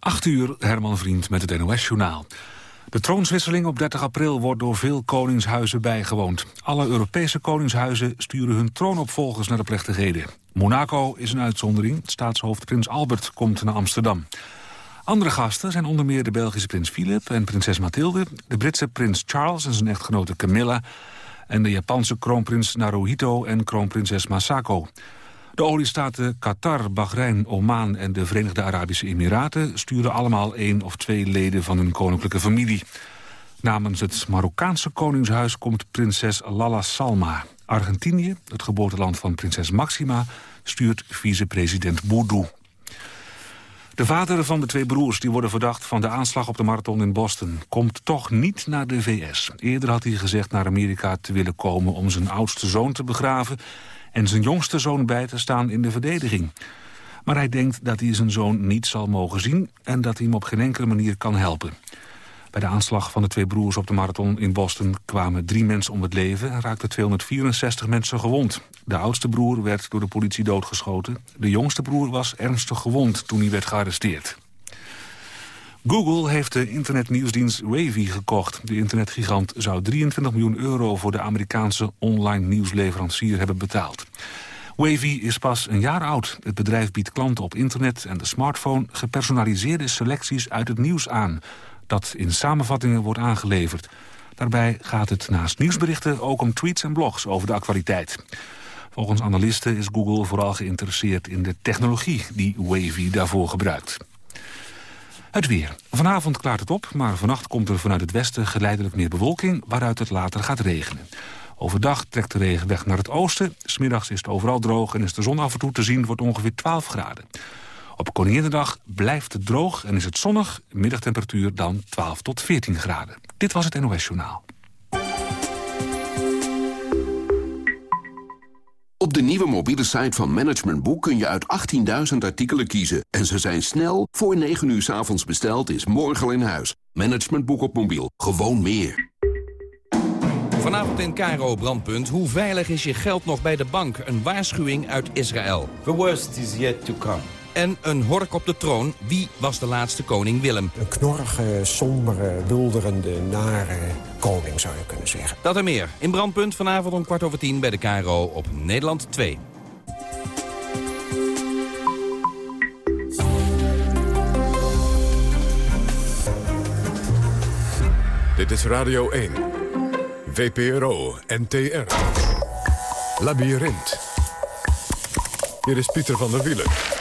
8 uur, Herman Vriend met het NOS-journaal. De troonswisseling op 30 april wordt door veel koningshuizen bijgewoond. Alle Europese koningshuizen sturen hun troonopvolgers naar de plechtigheden. Monaco is een uitzondering. Staatshoofd Prins Albert komt naar Amsterdam. Andere gasten zijn onder meer de Belgische prins Philip en prinses Mathilde... de Britse prins Charles en zijn echtgenote Camilla... en de Japanse kroonprins Naruhito en kroonprinses Masako. De oliestaten Qatar, Bahrein, Oman en de Verenigde Arabische Emiraten... sturen allemaal één of twee leden van hun koninklijke familie. Namens het Marokkaanse koningshuis komt prinses Lalla Salma. Argentinië, het geboorteland van prinses Maxima... stuurt vicepresident Boudou. De vader van de twee broers die worden verdacht van de aanslag op de marathon in Boston... komt toch niet naar de VS. Eerder had hij gezegd naar Amerika te willen komen om zijn oudste zoon te begraven en zijn jongste zoon bij te staan in de verdediging. Maar hij denkt dat hij zijn zoon niet zal mogen zien... en dat hij hem op geen enkele manier kan helpen. Bij de aanslag van de twee broers op de marathon in Boston... kwamen drie mensen om het leven en raakten 264 mensen gewond. De oudste broer werd door de politie doodgeschoten. De jongste broer was ernstig gewond toen hij werd gearresteerd. Google heeft de internetnieuwsdienst Wavy gekocht. De internetgigant zou 23 miljoen euro voor de Amerikaanse online nieuwsleverancier hebben betaald. Wavy is pas een jaar oud. Het bedrijf biedt klanten op internet en de smartphone gepersonaliseerde selecties uit het nieuws aan, dat in samenvattingen wordt aangeleverd. Daarbij gaat het naast nieuwsberichten ook om tweets en blogs over de actualiteit. Volgens analisten is Google vooral geïnteresseerd in de technologie die Wavy daarvoor gebruikt. Het weer. Vanavond klaart het op, maar vannacht komt er vanuit het westen geleidelijk meer bewolking, waaruit het later gaat regenen. Overdag trekt de regen weg naar het oosten. Smiddags is het overal droog en is de zon af en toe te zien, wordt ongeveer 12 graden. Op Koninginnedag blijft het droog en is het zonnig, middagtemperatuur dan 12 tot 14 graden. Dit was het NOS Journaal. Op de nieuwe mobiele site van Management Boek kun je uit 18.000 artikelen kiezen. En ze zijn snel, voor 9 uur s avonds besteld, is morgen al in huis. Management Boek op mobiel, gewoon meer. Vanavond in Cairo Brandpunt. Hoe veilig is je geld nog bij de bank? Een waarschuwing uit Israël. The worst is yet to come. En een hork op de troon. Wie was de laatste koning Willem? Een knorrige, sombere, bulderende, nare koning zou je kunnen zeggen. Dat en meer. In Brandpunt vanavond om kwart over tien bij de KRO op Nederland 2. Dit is Radio 1. VPRO NTR. Labyrinth. Hier is Pieter van der Wielen.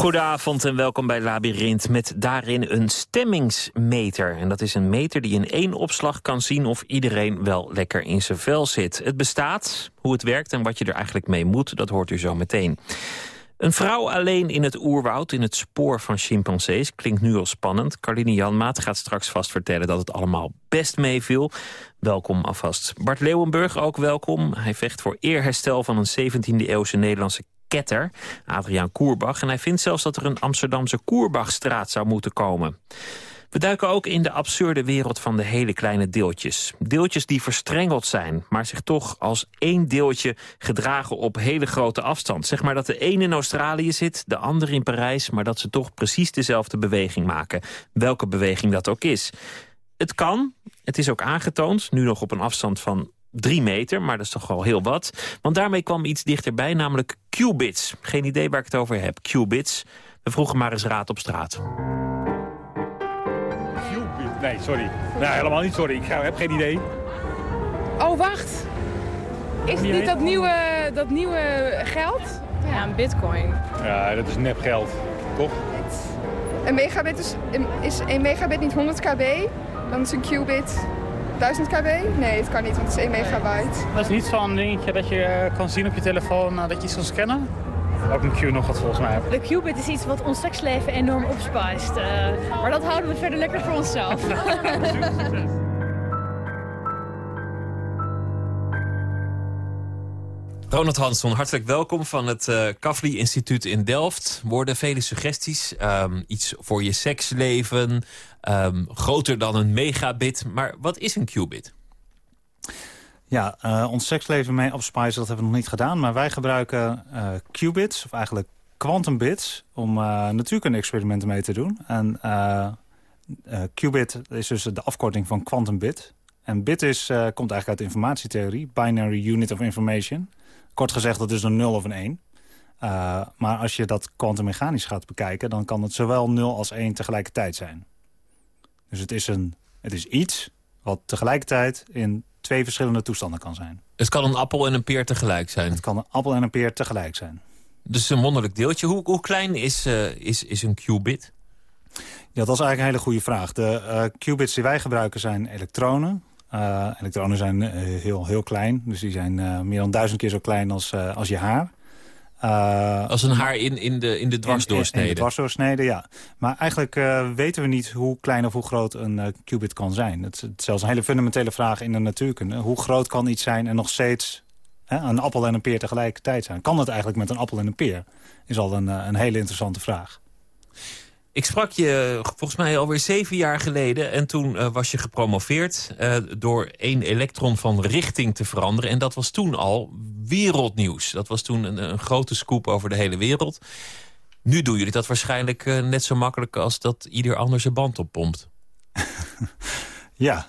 Goedenavond en welkom bij Labyrinth met daarin een stemmingsmeter. En dat is een meter die in één opslag kan zien of iedereen wel lekker in zijn vel zit. Het bestaat, hoe het werkt en wat je er eigenlijk mee moet, dat hoort u zo meteen. Een vrouw alleen in het oerwoud, in het spoor van chimpansees... klinkt nu al spannend. Carline Janmaat gaat straks vast vertellen dat het allemaal best meeviel. Welkom alvast. Bart Leeuwenburg ook welkom. Hij vecht voor eerherstel van een 17e-eeuwse Nederlandse ketter, Adriaan Koerbach. En hij vindt zelfs dat er een Amsterdamse Koerbachstraat zou moeten komen. We duiken ook in de absurde wereld van de hele kleine deeltjes. Deeltjes die verstrengeld zijn, maar zich toch als één deeltje gedragen op hele grote afstand. Zeg maar dat de een in Australië zit, de ander in Parijs... maar dat ze toch precies dezelfde beweging maken. Welke beweging dat ook is. Het kan, het is ook aangetoond, nu nog op een afstand van drie meter, maar dat is toch wel heel wat. Want daarmee kwam iets dichterbij, namelijk qubits. Geen idee waar ik het over heb. Qubits. We vroegen maar eens raad op straat. Qubit? Nee, sorry. Nee, helemaal niet sorry. Ik heb geen idee. Oh, wacht. Is het niet dat nieuwe, dat nieuwe geld? Ja, een bitcoin. Ja, dat is nep geld, toch? Een megabit is, is een megabit niet 100 kb, dan is een qubit 1000 kb? Nee, het kan niet, want het is 1 megabyte. Dat is niet zo'n dingetje dat je eh, kan zien op je telefoon uh, dat je iets kan scannen? Ook een Q nog wat volgens mij. De qubit is iets wat ons seksleven enorm opspijst. Uh, maar dat houden we verder lekker voor onszelf. Ronald Hansson, hartelijk welkom van het uh, Kavli Instituut in Delft. Worden vele suggesties, um, iets voor je seksleven, um, groter dan een megabit. Maar wat is een qubit? Ja, ons seksleven mee opspice, dat hebben we nog niet gedaan. Maar wij gebruiken qubits, of eigenlijk quantum bits... om natuurkunde-experimenten mee te doen. En qubit is dus de afkorting van quantum bit. En bit is, komt eigenlijk uit informatietheorie. Binary unit of information. Kort gezegd, dat is een 0 of een 1. Uh, maar als je dat kwantummechanisch gaat bekijken... dan kan het zowel 0 als 1 tegelijkertijd zijn. Dus het is, een, het is iets wat tegelijkertijd in twee verschillende toestanden kan zijn. Het kan een appel en een peer tegelijk zijn? Het kan een appel en een peer tegelijk zijn. Dus een wonderlijk deeltje. Hoe, hoe klein is, uh, is, is een qubit? Ja, dat is eigenlijk een hele goede vraag. De uh, qubits die wij gebruiken zijn elektronen. Uh, elektronen zijn heel, heel klein. Dus die zijn meer dan duizend keer zo klein als, als je haar. Uh, Als een haar in, in, de, in de dwarsdoorsnede. In, de dwarsdoorsnede, ja. Maar eigenlijk uh, weten we niet hoe klein of hoe groot een uh, qubit kan zijn. Het is zelfs een hele fundamentele vraag in de natuurkunde. Hoe groot kan iets zijn en nog steeds hè, een appel en een peer tegelijkertijd zijn? Kan het eigenlijk met een appel en een peer? Is al een, een hele interessante vraag. Ik sprak je volgens mij alweer zeven jaar geleden... en toen uh, was je gepromoveerd uh, door één elektron van richting te veranderen. En dat was toen al wereldnieuws. Dat was toen een, een grote scoop over de hele wereld. Nu doen jullie dat waarschijnlijk uh, net zo makkelijk... als dat ieder ander zijn band oppompt. ja,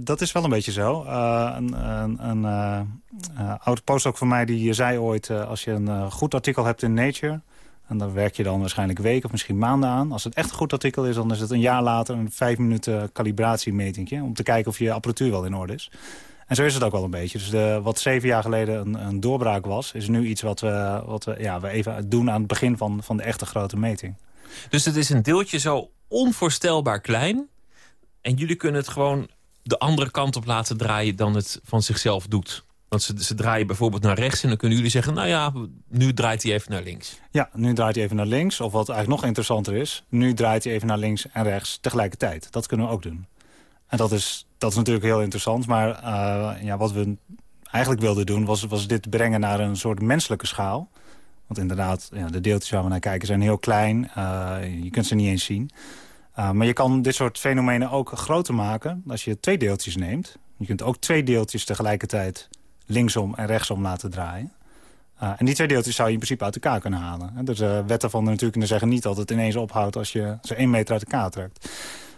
dat is wel een beetje zo. een een, een oud postdoc van mij die zei ooit... als je een goed artikel hebt in Nature en daar werk je dan waarschijnlijk weken of misschien maanden aan. Als het echt een goed artikel is, dan is het een jaar later een vijf minuten calibratiemeting. Om te kijken of je apparatuur wel in orde is. En zo is het ook wel een beetje. Dus de, wat zeven jaar geleden een, een, doorbraak was... is nu iets wat we, wat we, ja, we even doen aan het begin van, van de echte grote meting. Dus het is een deeltje zo onvoorstelbaar klein... en jullie kunnen het gewoon de andere kant op laten draaien... dan het van zichzelf doet. Want ze, ze draaien bijvoorbeeld naar rechts en dan kunnen jullie zeggen... nou ja, nu draait hij even naar links. Ja, nu draait hij even naar links. Of wat eigenlijk nog interessanter is... nu draait hij even naar links en rechts tegelijkertijd. Dat kunnen we ook doen. En dat is, dat is natuurlijk heel interessant. Maar uh, ja, wat we eigenlijk wilden doen... Was, was dit brengen naar een soort menselijke schaal. Want inderdaad, ja, de deeltjes waar we naar kijken zijn heel klein. Uh, je kunt ze niet eens zien. Uh, maar je kan dit soort fenomenen ook groter maken... als je twee deeltjes neemt. Je kunt ook twee deeltjes tegelijkertijd linksom en rechtsom laten draaien. Uh, en die twee deeltjes zou je in principe uit elkaar kunnen halen. Dus uh, wetten van de natuurkunde zeggen niet dat het ineens ophoudt... als je ze één meter uit elkaar trekt.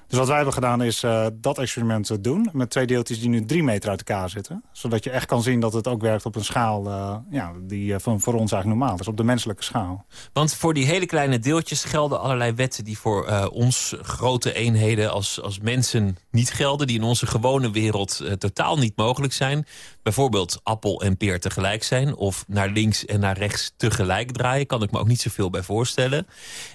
Dus wat wij hebben gedaan is uh, dat experiment doen... met twee deeltjes die nu drie meter uit elkaar zitten. Zodat je echt kan zien dat het ook werkt op een schaal... Ja, die voor, voor ons eigenlijk normaal is, op de menselijke schaal. Want voor die hele kleine deeltjes gelden allerlei wetten... die voor ons grote eenheden als, als mensen niet gelden... die in onze gewone wereld totaal niet mogelijk zijn. Bijvoorbeeld appel en peer tegelijk zijn... of naar links en naar rechts tegelijk draaien. Kan ik me ook niet zoveel bij voorstellen.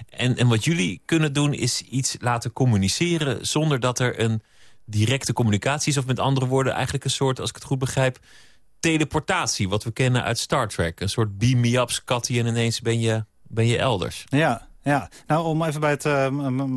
En, en wat jullie kunnen doen is iets laten communiceren zonder dat er een directe communicatie is. Of met andere woorden eigenlijk een soort, als ik het goed begrijp... teleportatie, wat we kennen uit Star Trek. Een soort beam me up, scatty en ineens ben je, ben je elders. Ja, ja, nou om even bij het uh,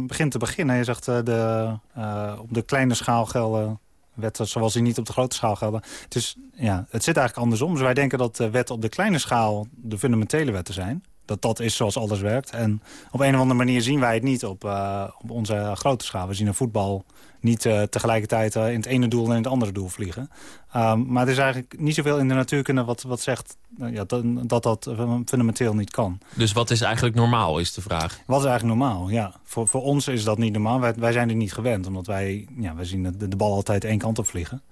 begin te beginnen. Je zegt uh, de, uh, op de kleine schaal gelden wetten zoals die niet op de grote schaal gelden. Is, ja, het zit eigenlijk andersom. Dus wij denken dat de wetten op de kleine schaal de fundamentele wetten zijn dat dat is zoals alles werkt. En op een of andere manier zien wij het niet op, uh, op onze grote schaal. We zien een voetbal niet uh, tegelijkertijd uh, in het ene doel en in het andere doel vliegen. Um, maar er is eigenlijk niet zoveel in de natuurkunde wat, wat zegt ja, dat, dat dat fundamenteel niet kan. Dus wat is eigenlijk normaal, is de vraag? Wat is eigenlijk normaal, ja. Voor, voor ons is dat niet normaal. Wij, wij zijn er niet gewend, omdat wij, ja, wij zien de, de bal altijd één kant op vliegen.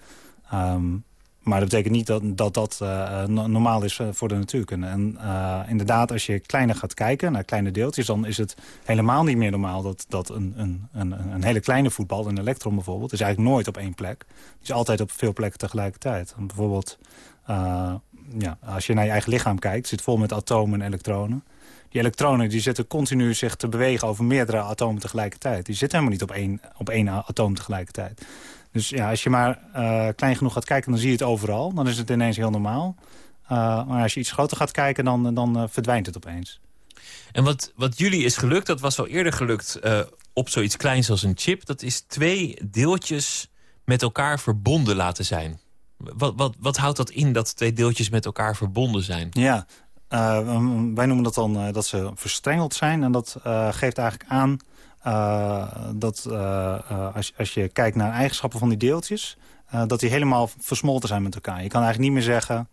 Um, maar dat betekent niet dat dat, dat uh, normaal is uh, voor de natuurkunde. En inderdaad, als je kleiner gaat kijken naar kleine deeltjes... dan is het helemaal niet meer normaal dat, dat een, een, een, een hele kleine voetbal... een elektron bijvoorbeeld, is eigenlijk nooit op één plek. Het is altijd op veel plekken tegelijkertijd. En bijvoorbeeld, ja, als je naar je eigen lichaam kijkt... zit vol met atomen en elektronen. Die elektronen die zitten continu zich te bewegen over meerdere atomen tegelijkertijd. Die zitten helemaal niet op één, op één atoom tegelijkertijd. Dus ja, als je maar uh, klein genoeg gaat kijken, dan zie je het overal. Dan is het ineens heel normaal. Uh, maar als je iets groter gaat kijken, dan, dan uh, verdwijnt het opeens. En wat, wat jullie is gelukt, dat was al eerder gelukt op zoiets kleins als een chip. Dat is twee deeltjes met elkaar verbonden laten zijn. Wat, wat, wat houdt dat in, dat twee deeltjes met elkaar verbonden zijn? Ja, wij noemen dat dan dat ze verstrengeld zijn. En dat geeft eigenlijk aan dat uh, als, als je kijkt naar eigenschappen van die deeltjes... dat die helemaal versmolten zijn met elkaar. Je kan eigenlijk niet meer zeggen...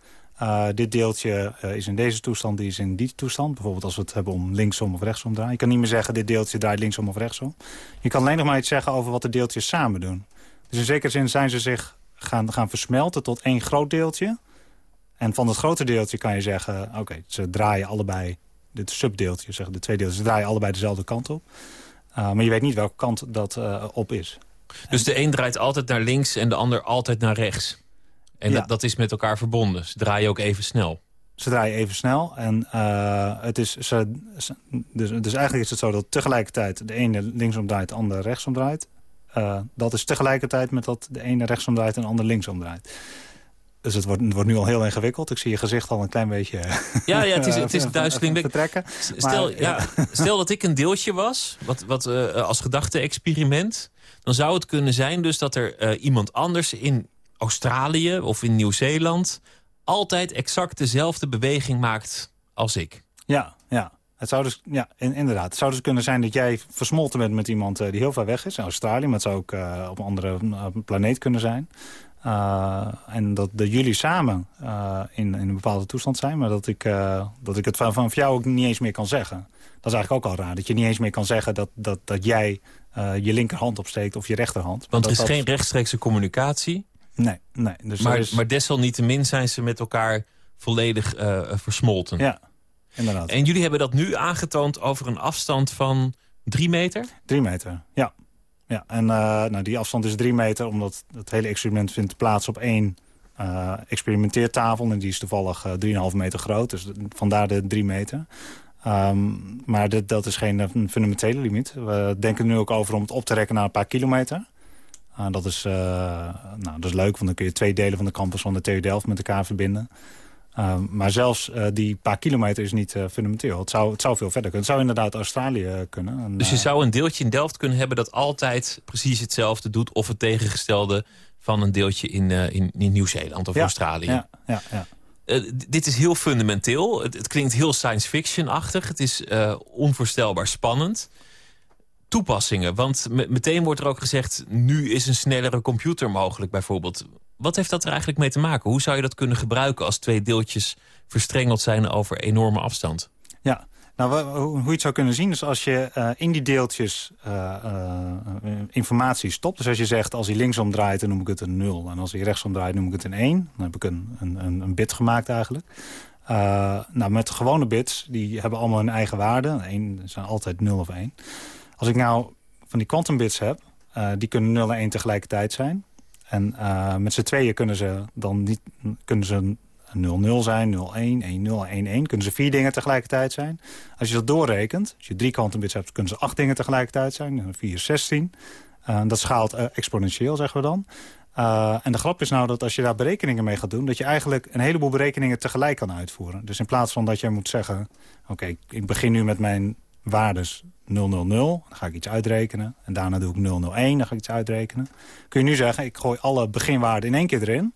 Dit deeltje is in deze toestand, die is in die toestand. Bijvoorbeeld als we het hebben om linksom of rechtsom draaien. Je kan niet meer zeggen, dit deeltje draait linksom of rechtsom. Je kan alleen nog maar iets zeggen over wat de deeltjes samen doen. Dus in zekere zin zijn ze zich gaan, gaan versmelten tot één groot deeltje. En van dat grote deeltje kan je zeggen... oké, ze draaien allebei, dit subdeeltje, zeg, de twee deeltjes... ze draaien allebei dezelfde kant op. Uh, maar je weet niet welke kant dat op is. Dus de een draait altijd naar links en de ander altijd naar rechts? En dat, dat is met elkaar verbonden. Ze draaien ook even snel. Ze draaien even snel. En uh, het is, ze, dus, dus eigenlijk is het zo dat tegelijkertijd de ene linksom draait, de andere rechtsom draait. Uh, dat is tegelijkertijd met dat de ene rechtsom draait en de andere linksom draait. Dus het wordt, het wordt nu al heel ingewikkeld. Ik zie je gezicht al een klein beetje Ja, ja het is, het is duizeling. Vertrekken. Stel, maar, ja. stel dat ik een deeltje was, wat, wat uh, als gedachte-experiment... dan zou het kunnen zijn dus dat er uh, iemand anders in Australië of in Nieuw-Zeeland... altijd exact dezelfde beweging maakt als ik. Ja, ja. Het zou dus, ja, inderdaad. Het zou dus kunnen zijn dat jij versmolten bent met iemand die heel ver weg is. In Australië, maar het zou ook uh, op een andere planeet kunnen zijn. En dat, dat jullie samen in, in een bepaalde toestand zijn. Maar dat ik, dat ik het van, van jou ook niet eens meer kan zeggen. Dat is eigenlijk ook al raar. Dat je niet eens meer kan zeggen dat, dat, dat jij je linkerhand opsteekt of je rechterhand. Want er is geen rechtstreekse communicatie. Nee, nee. Dus maar, is... maar desalniettemin zijn ze met elkaar volledig versmolten. Ja, inderdaad. En jullie hebben dat nu aangetoond over een afstand van drie meter? Drie meter, ja. Ja. En uh, nou, die afstand is drie meter, omdat het hele experiment vindt plaats op één uh, experimenteertafel. En die is toevallig 3,5 meter groot, dus vandaar de drie meter. Um, maar dat is geen fundamentele limiet. We denken nu ook over om het op te rekken naar een paar kilometer. Uh, dat, is, uh, nou, dat is leuk, want dan kun je twee delen van de campus van de TU Delft met elkaar verbinden. Uh, maar zelfs die paar kilometer is niet fundamenteel. Het zou, het zou veel verder kunnen. Het zou inderdaad Australië kunnen. En, dus je zou een deeltje in Delft kunnen hebben dat altijd precies hetzelfde doet... of het tegengestelde van een deeltje in, in, in Nieuw-Zeeland of ja, Australië. Ja, ja, ja. dit is heel fundamenteel. Het, het klinkt heel science fiction-achtig. Het is onvoorstelbaar spannend toepassingen? Want meteen wordt er ook gezegd... nu is een snellere computer mogelijk bijvoorbeeld. Wat heeft dat er eigenlijk mee te maken? Hoe zou je dat kunnen gebruiken als twee deeltjes verstrengeld zijn over enorme afstand? Ja, nou, hoe je het zou kunnen zien is als je uh, in die deeltjes uh, uh, informatie stopt. Dus als je zegt, als hij linksom draait, dan noem ik het een 0. En als hij rechtsom draait, noem ik het een 1. Dan heb ik een, een, een bit gemaakt eigenlijk. nou, met gewone bits, die hebben allemaal hun eigen waarde. Eén zijn altijd 0 of 1. Als ik nou van die quantum bits heb, die kunnen 0 en 1 tegelijkertijd zijn. En uh, met z'n tweeën kunnen ze dan niet kunnen ze 0-0 zijn, 0-1, 1-0, 1-1. Kunnen ze vier dingen tegelijkertijd zijn. Als je dat doorrekent, als je drie quantum bits hebt... kunnen ze acht dingen tegelijkertijd zijn. 4 is 16. Uh, dat schaalt uh, exponentieel, zeggen we dan. En de grap is nou dat als je daar berekeningen mee gaat doen... dat je eigenlijk een heleboel berekeningen tegelijk kan uitvoeren. Dus in plaats van dat je moet zeggen... oké, ik begin nu met mijn waardes 000, dan ga ik iets uitrekenen. En daarna doe ik 001, dan ga ik iets uitrekenen. Kun je nu zeggen, ik gooi alle beginwaarden in één keer erin.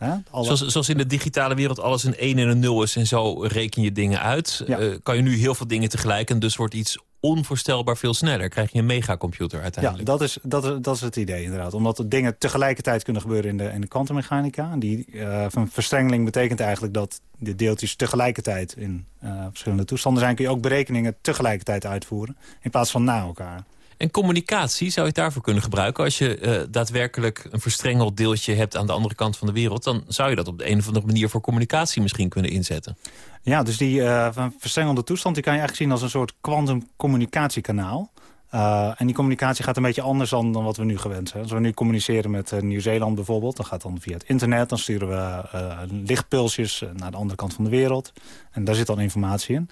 Ja, alle... zoals, zoals, in de digitale wereld alles een 1 en een 0 is... en zo reken je dingen uit. Ja. Uh, kan je nu heel veel dingen tegelijk... en dus wordt iets onvoorstelbaar veel sneller. Krijg je een megacomputer uiteindelijk. Ja, dat is, dat, is, dat is het idee inderdaad. Omdat de dingen tegelijkertijd kunnen gebeuren in de, in de kwantummechanica. Die uh, van verstrengeling betekent eigenlijk dat de deeltjes tegelijkertijd in uh, verschillende toestanden zijn. Kun je ook berekeningen tegelijkertijd uitvoeren. In plaats van na elkaar. En communicatie zou je daarvoor kunnen gebruiken. Als je uh, daadwerkelijk een verstrengeld deeltje hebt aan de andere kant van de wereld... dan zou je dat op de een of andere manier voor communicatie misschien kunnen inzetten. Ja, dus die uh, verstrengelde toestand die kan je eigenlijk zien als een soort kwantumcommunicatiekanaal. Uh, en die communicatie gaat een beetje anders dan, dan wat we nu gewend zijn. Als we nu communiceren met uh, Nieuw-Zeeland bijvoorbeeld... dan gaat dan via het internet, dan sturen we uh, lichtpulsjes naar de andere kant van de wereld. En daar zit dan informatie in.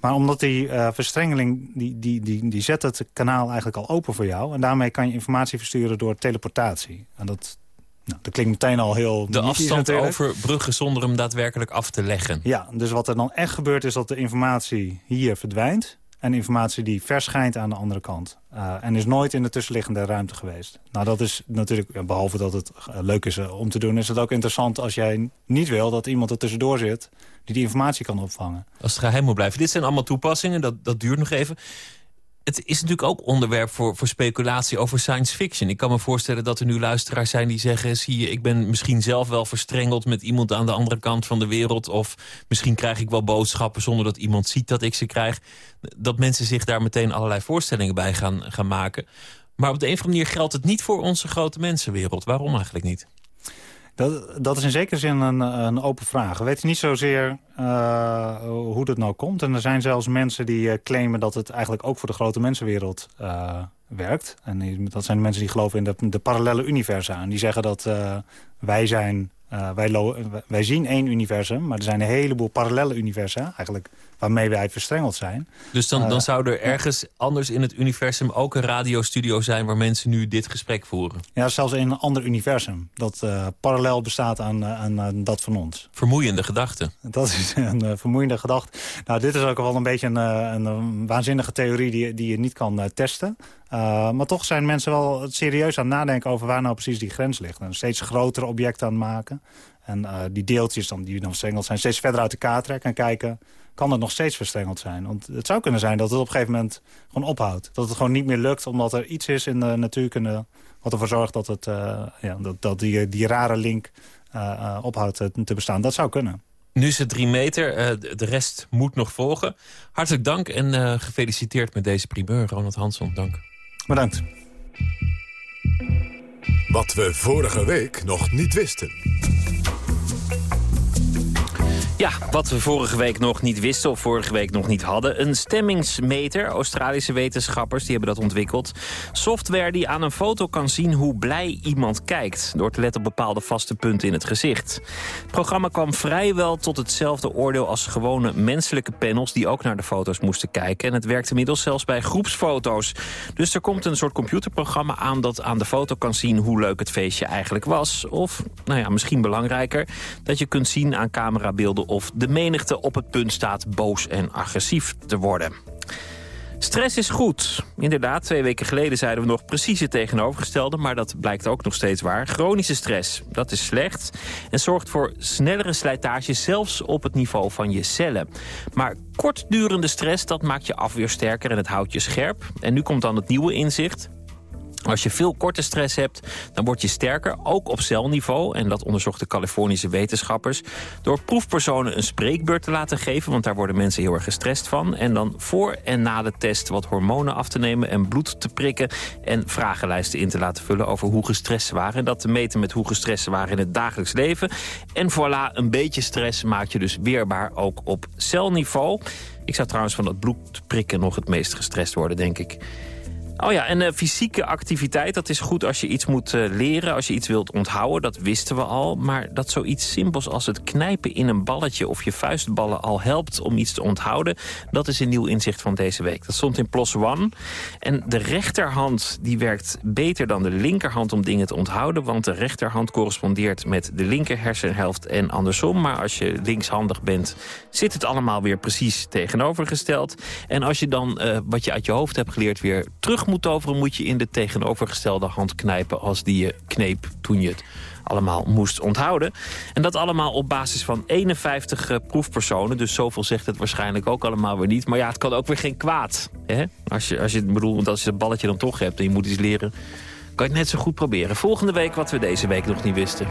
Maar omdat die verstrengeling, die, die, die, die zet het kanaal eigenlijk al open voor jou... en daarmee kan je informatie versturen door teleportatie. En dat, nou, dat klinkt meteen al heel... De afstand overbruggen zonder hem daadwerkelijk af te leggen. Ja, dus wat er dan echt gebeurt is dat de informatie hier verdwijnt en informatie die verschijnt aan de andere kant. Uh, en is nooit in de tussenliggende ruimte geweest. Nou, dat is natuurlijk, behalve dat het uh, leuk is uh, om te doen... is het ook interessant als jij niet wil dat iemand er tussendoor zit... die die informatie kan opvangen. Als het geheim moet blijven. Dit zijn allemaal toepassingen, dat, dat duurt nog even. Het is natuurlijk ook onderwerp voor, voor speculatie over science fiction. Ik kan me voorstellen dat er nu luisteraars zijn die zeggen... zie je, ik ben misschien zelf wel verstrengeld met iemand aan de andere kant van de wereld... of misschien krijg ik wel boodschappen zonder dat iemand ziet dat ik ze krijg. Dat mensen zich daar meteen allerlei voorstellingen bij gaan, gaan maken. Maar op de een of andere manier geldt het niet voor onze grote mensenwereld. Waarom eigenlijk niet? Dat, dat is in zekere zin een, een open vraag. We weten niet zozeer uh, hoe dat nou komt. En er zijn zelfs mensen die uh, claimen dat het eigenlijk ook voor de grote mensenwereld uh, werkt. En dat zijn de mensen die geloven in de, de parallele universa. En die zeggen dat wij zijn... wij, wij zien één universum, maar er zijn een heleboel parallele universa. Eigenlijk waarmee wij verstrengeld zijn. Dus dan, dan zou er ergens anders in het universum ook een radiostudio zijn... waar mensen nu dit gesprek voeren? Ja, zelfs in een ander universum. Dat uh, parallel bestaat aan, aan, aan, dat van ons. Vermoeiende gedachte. Dat is een uh, vermoeiende gedachte. Nou, dit is ook wel een beetje een, een, een waanzinnige theorie die, die je niet kan uh, testen. maar toch zijn mensen wel serieus aan het nadenken over waar nou precies die grens ligt. En steeds grotere objecten aan het maken. En die deeltjes dan, die dan verstrengeld zijn steeds verder uit elkaar trekken en kijken kan het nog steeds verstrengeld zijn. Want het zou kunnen zijn dat het op een gegeven moment gewoon ophoudt. Dat het gewoon niet meer lukt omdat er iets is in de natuurkunde... wat ervoor zorgt dat, het, uh, ja, dat, dat die, die rare link uh, ophoudt te bestaan. Dat zou kunnen. Nu is het drie meter, de rest moet nog volgen. Hartelijk dank en gefeliciteerd met deze primeur, Ronald Hansson. Dank. Bedankt. Wat we vorige week nog niet wisten. Ja, wat we vorige week nog niet wisten of vorige week nog niet hadden. Een stemmingsmeter. Australische wetenschappers die hebben dat ontwikkeld. Software die aan een foto kan zien hoe blij iemand kijkt. Door te letten op bepaalde vaste punten in het gezicht. Het programma kwam vrijwel tot hetzelfde oordeel als gewone menselijke panels... die ook naar de foto's moesten kijken. En het werkt inmiddels zelfs bij groepsfoto's. Dus er komt een soort computerprogramma aan... dat aan de foto kan zien hoe leuk het feestje eigenlijk was. Of, nou ja, misschien belangrijker... dat je kunt zien aan camerabeelden of de menigte op het punt staat boos en agressief te worden. Stress is goed. Inderdaad, twee weken geleden zeiden we nog precies het tegenovergestelde... maar dat blijkt ook nog steeds waar. Chronische stress, dat is slecht... en zorgt voor snellere slijtage zelfs op het niveau van je cellen. Maar kortdurende stress, dat maakt je afweer sterker en het houdt je scherp. En nu komt dan het nieuwe inzicht. Als je veel korte stress hebt, dan word je sterker, ook op celniveau. En dat onderzochten Californische wetenschappers. Door proefpersonen een spreekbeurt te laten geven... want daar worden mensen heel erg gestrest van. En dan voor en na de test wat hormonen af te nemen... en bloed te prikken en vragenlijsten in te laten vullen... over hoe gestrest ze waren. En dat te meten met hoe gestrest ze waren in het dagelijks leven. En voilà, een beetje stress maakt je dus weerbaar ook op celniveau. Ik zou trouwens van dat bloed prikken nog het meest gestrest worden, denk ik. Oh ja, en uh, fysieke activiteit, dat is goed als je iets moet uh, leren, als je iets wilt onthouden, dat wisten we al. Maar dat zoiets simpels als het knijpen in een balletje of je vuistballen al helpt om iets te onthouden, dat is een nieuw inzicht van deze week. Dat stond in PLOS ONE. En de rechterhand die werkt beter dan de linkerhand om dingen te onthouden, want de rechterhand correspondeert met de linker hersenhelft en andersom. Maar als je linkshandig bent, zit het allemaal weer precies tegenovergesteld. En als je dan uh, wat je uit je hoofd hebt geleerd weer terug moet toveren... moet je in de tegenovergestelde hand knijpen als die je kneep toen je het allemaal moest onthouden. En dat allemaal op basis van 51 uh, proefpersonen. Dus zoveel zegt het waarschijnlijk ook allemaal weer niet. Maar ja, het kan ook weer geen kwaad. Hè? Als je, als je, bedoel, want als je het balletje dan toch hebt en je moet iets leren... kan je het net zo goed proberen. Volgende week wat we deze week nog niet wisten.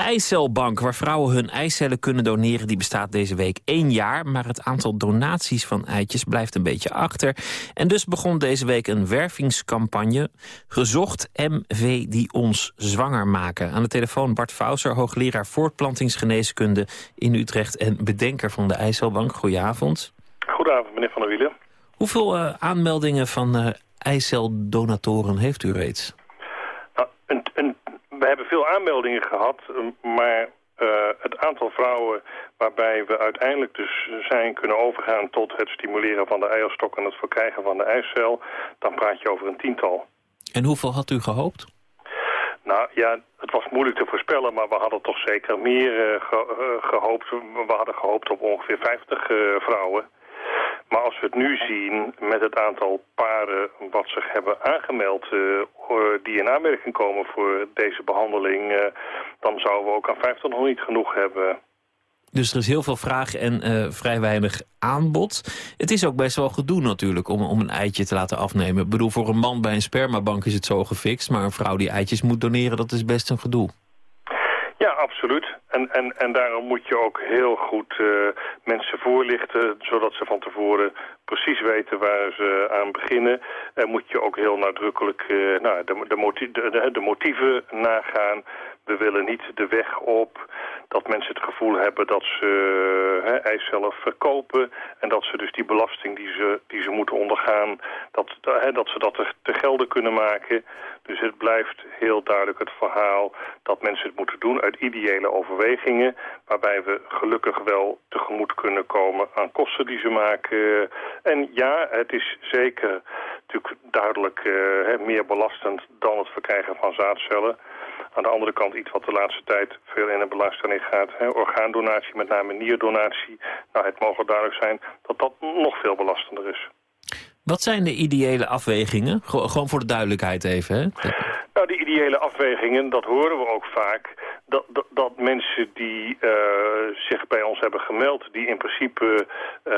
Eicelbank, waar vrouwen hun eicellen kunnen doneren... die bestaat deze week één jaar. Maar het aantal donaties van eitjes blijft een beetje achter. En dus begon deze week een wervingscampagne. Gezocht MV die ons zwanger maken. Aan de telefoon Bart Fouser, hoogleraar voortplantingsgeneeskunde in Utrecht... en bedenker van de eicelbank. Goedenavond. Goedenavond, meneer Van der Wielen. Hoeveel uh, aanmeldingen van uh, eiceldonatoren heeft u reeds? Nou, een, een we hebben veel aanmeldingen gehad, maar uh, het aantal vrouwen waarbij we uiteindelijk dus zijn kunnen overgaan tot het stimuleren van de eierstok en het verkrijgen van de eicel, dan praat je over een tiental. En hoeveel had u gehoopt? Nou ja, het was moeilijk te voorspellen, maar we hadden toch zeker meer uh, ge, uh, gehoopt. We hadden gehoopt op ongeveer 50 vrouwen. Maar als we het nu zien met het aantal paren wat zich hebben aangemeld... Uh, die in aanmerking komen voor deze behandeling... Uh, dan zouden we ook aan 50 nog niet genoeg hebben. Dus er is heel veel vraag en uh, vrij weinig aanbod. Het is ook best wel gedoe natuurlijk om, om een eitje te laten afnemen. Ik bedoel, voor een man bij een spermabank is het zo gefixt... maar een vrouw die eitjes moet doneren, dat is best een gedoe. Ja, absoluut. En, en, en daarom moet je ook heel goed uh, mensen voorlichten... zodat ze van tevoren precies weten waar ze aan beginnen. En moet je ook heel nadrukkelijk uh, nou, de, de, de, de motieven nagaan. We willen niet de weg op dat mensen het gevoel hebben dat ze hè, ijs zelf verkopen... en dat ze dus die belasting die ze, die ze moeten ondergaan, dat, hè, dat ze dat te, te gelden kunnen maken. Dus het blijft heel duidelijk het verhaal dat mensen het moeten doen uit ideële overwegingen... waarbij we gelukkig wel tegemoet kunnen komen aan kosten die ze maken. En ja, het is zeker natuurlijk duidelijk uh, meer belastend dan het verkrijgen van zaadcellen... Aan de andere kant iets wat de laatste tijd veel in de belangstelling gaat. Hè, orgaandonatie, met name nierdonatie. Nou, het mogen duidelijk zijn dat dat nog veel belastender is. Wat zijn de ideële afwegingen? Gewoon voor de duidelijkheid even, hè? Nou, die ideële afwegingen, dat horen we ook vaak. Dat, dat, dat mensen die uh, zich bij ons hebben gemeld... die in principe uh,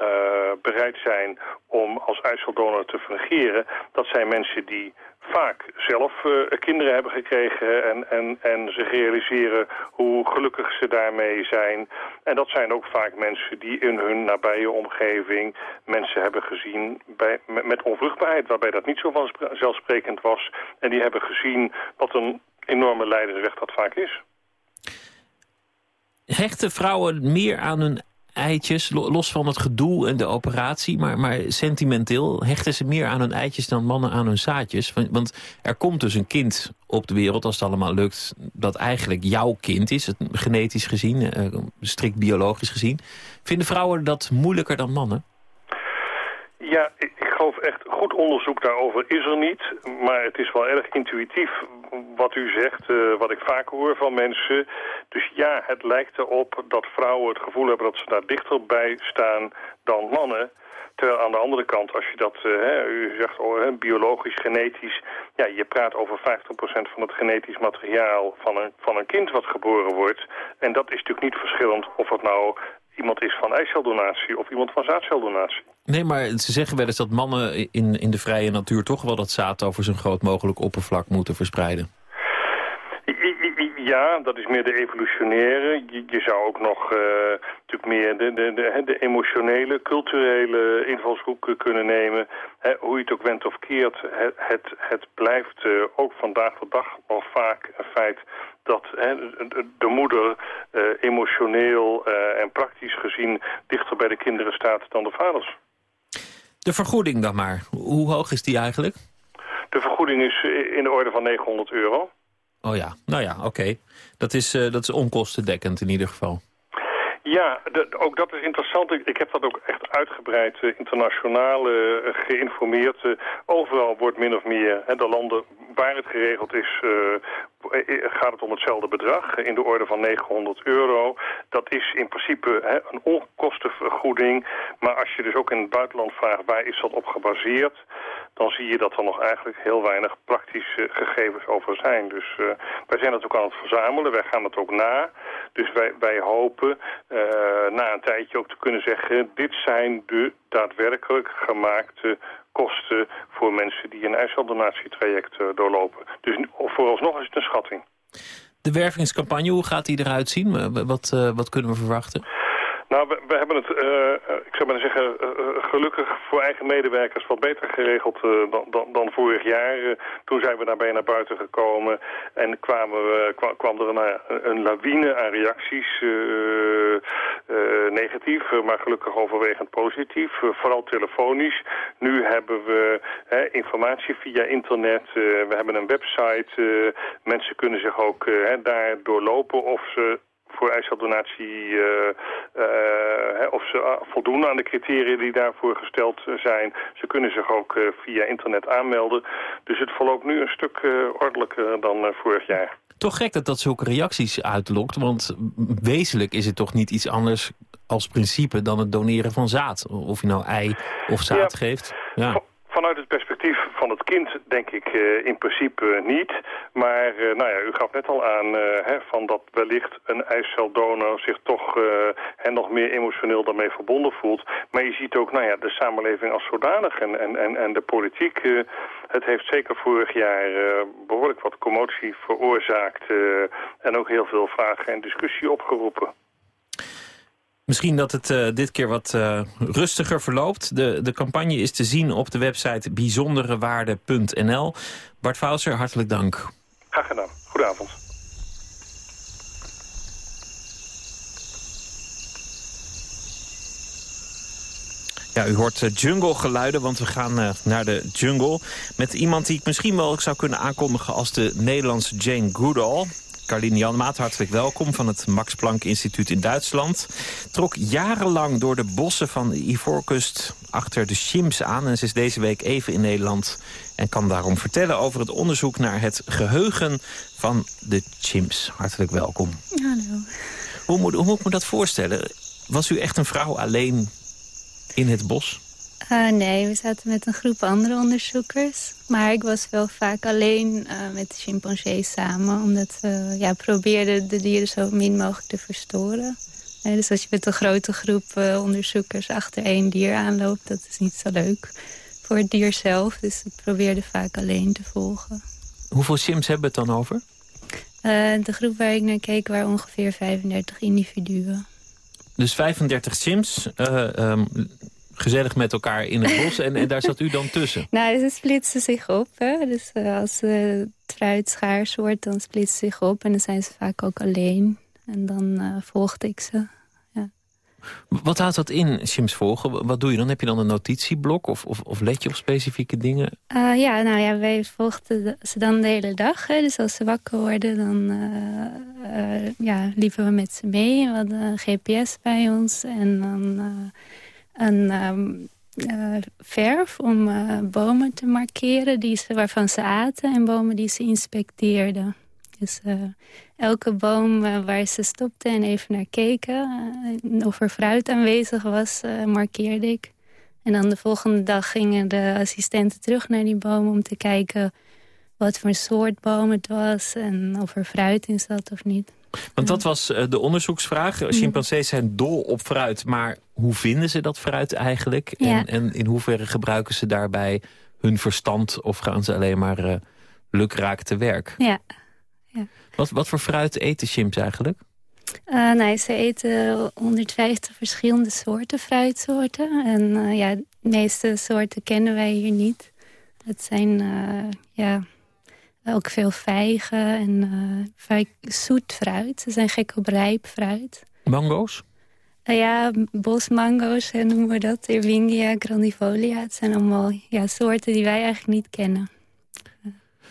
uh, bereid zijn om als ijzeldonor te fungeren... dat zijn mensen die vaak zelf kinderen hebben gekregen en, en, en ze realiseren hoe gelukkig ze daarmee zijn. En dat zijn ook vaak mensen die in hun nabije omgeving mensen hebben gezien bij, met, met onvruchtbaarheid, waarbij dat niet zo vanzelfsprekend was. En die hebben gezien wat een enorme leidersweg dat vaak is. Hechten vrouwen meer aan hun eitjes, los van het gedoe en de operatie... maar, maar sentimenteel hechten ze meer aan hun eitjes dan mannen aan hun zaadjes. Want er komt dus een kind op de wereld, als het allemaal lukt... dat eigenlijk jouw kind is, het, genetisch gezien, eh, strikt biologisch gezien. Vinden vrouwen dat moeilijker dan mannen? Ja, ik echt goed onderzoek daarover is er niet. Maar het is wel erg intuïtief wat u zegt, uh, wat ik vaak hoor van mensen. Dus ja, het lijkt erop dat vrouwen het gevoel hebben dat ze daar dichterbij staan dan mannen. Terwijl aan de andere kant, als je dat, uh, hè, u zegt oh, biologisch, genetisch... ja, je praat over 50% van het genetisch materiaal van een, van een kind wat geboren wordt. En dat is natuurlijk niet verschillend of het nou iemand is van eiceldonatie of iemand van zaadceldonatie. Nee, maar ze zeggen wel eens dat mannen in, in de vrije natuur toch wel dat zaad over zo'n groot mogelijk oppervlak moeten verspreiden. Ja, dat is meer de evolutionaire. Je, zou ook nog uh, natuurlijk meer de, de, de, emotionele, culturele invalshoek kunnen nemen. hoe je het ook went of keert, het, het, het blijft uh, ook vandaag de dag nog vaak een feit dat de moeder uh, emotioneel en praktisch gezien dichter bij de kinderen staat dan de vaders. De vergoeding dan maar. Hoe hoog is die eigenlijk? De vergoeding is in de orde van 900 euro. Oh ja, nou ja, oké. Dat, is, uh, dat is onkostendekkend in ieder geval. Ja, ook dat is interessant. Ik, ik, heb dat ook echt uitgebreid uh, internationaal uh, geïnformeerd. overal wordt min of meer, hè, de landen waar het geregeld is, gaat het om hetzelfde bedrag. In de orde van 900 euro. Dat is in principe hè, een onkostenvergoeding. Maar als je dus ook in het buitenland vraagt waar is dat op gebaseerd dan zie je dat er nog eigenlijk heel weinig praktische gegevens over zijn. Dus uh, wij zijn het ook aan het verzamelen, wij gaan het ook na. Dus wij, wij hopen uh, na een tijdje ook te kunnen zeggen... dit zijn de daadwerkelijk gemaakte kosten voor mensen die een ijsseldonatietraject uh, doorlopen. Dus vooralsnog is het een schatting. De wervingscampagne, hoe gaat die eruit zien? Wat, wat kunnen we verwachten? Nou, we, hebben het, uh, ik zou maar zeggen, uh, gelukkig voor eigen medewerkers wat beter geregeld dan, dan, dan, vorig jaar. toen zijn we daarbij naar buiten gekomen en kwamen we, kwam, kwam er een, lawine aan reacties. negatief, maar gelukkig overwegend positief. vooral telefonisch. Nu hebben we informatie via internet. we hebben een website. mensen kunnen zich ook daar doorlopen of ze voor ijsseldonatie voldoen aan de criteria die daarvoor gesteld zijn. Ze kunnen zich ook uh, via internet aanmelden. Dus het verloopt nu een stuk ordelijker dan vorig jaar. Toch gek dat dat zulke reacties uitlokt, want wezenlijk is het toch niet iets anders als principe dan het doneren van zaad. Of je nou ei of zaad geeft. Ja Vanuit het perspectief van het kind denk ik uh, in principe niet. Maar uh, nou ja, u gaf net al aan uh, hè, van dat wellicht een ijsceldonor zich toch en nog meer emotioneel daarmee verbonden voelt. Maar je ziet ook nou ja, de samenleving als zodanig en, en, en de politiek. het heeft zeker vorig jaar behoorlijk wat commotie veroorzaakt en ook heel veel vragen en discussie opgeroepen. Misschien dat het uh, dit keer wat uh, rustiger verloopt. De, de campagne is te zien op de website bijzonderewaarde.nl. Bart Fauser, hartelijk dank. Graag gedaan. Goedenavond. Ja, u hoort uh, jungle geluiden, want we gaan naar de jungle... met iemand die ik misschien wel zou kunnen aankondigen... als de Nederlandse Jane Goodall. Carline Janmaat, hartelijk welkom van het Max Planck Instituut in Duitsland. Trok jarenlang door de bossen van de Ivoorkust achter de chimps aan. En ze is deze week even in Nederland en kan daarom vertellen over het onderzoek naar het geheugen van de chimps. Hartelijk welkom. Hallo. Hoe moet, hoe moet ik me dat voorstellen? Was u echt een vrouw alleen in het bos? Uh, nee, we zaten met een groep andere onderzoekers. Maar ik was wel vaak alleen uh, met de chimpansees samen. Omdat we ja, probeerden de dieren zo min mogelijk te verstoren. Uh, dus als je met een grote groep onderzoekers achter één dier aanloopt... dat is niet zo leuk voor het dier zelf. Dus ik probeerde vaak alleen te volgen. Hoeveel chimps hebben we het dan over? de groep waar ik naar keek waren ongeveer 35 individuen. Dus 35 chimps. Um, gezellig met elkaar in het bos. En, en daar zat u dan tussen? Nou, ze splitsen zich op. Hè? Dus uh, als uh, het fruit schaars wordt, dan splitsen ze zich op. En dan zijn ze vaak ook alleen. En dan uh, volgde ik ze. Ja. Wat houdt dat in, Sims volgen? Wat doe je dan? Heb je dan een notitieblok? Of, of, of let je op specifieke dingen? ja, nou ja, wij volgden ze dan de hele dag. Hè? Dus als ze wakker worden, dan ja, liepen we met ze mee. We hadden een GPS bij ons. En dan een um, uh, verf om uh, bomen te markeren die ze, waarvan ze aten... en bomen die ze inspecteerden. Dus uh, elke boom waar ze stopten en even naar keken... of er fruit aanwezig was, markeerde ik. En dan de volgende dag gingen de assistenten terug naar die boom... om te kijken wat voor soort boom het was... en of er fruit in zat of niet. Want dat was eh, de onderzoeksvraag. Chimpansees zijn dol op fruit, maar hoe vinden ze dat fruit eigenlijk? En, en, in hoeverre gebruiken ze daarbij hun verstand... of gaan ze alleen maar uh, lukraak te werk? Ja. ja. Wat, wat voor fruit eten chimps eigenlijk? Uh, nou, ze eten 150 verschillende soorten fruitsoorten. En ja, de meeste soorten kennen wij hier niet. Het zijn ja, ook veel vijgen en uh, zoet fruit. Ze zijn gek op rijp fruit. Mango's? Uh, ja, bosmango's noemen we dat. Erwingia, grandivolia. Het zijn allemaal ja, soorten die wij eigenlijk niet kennen.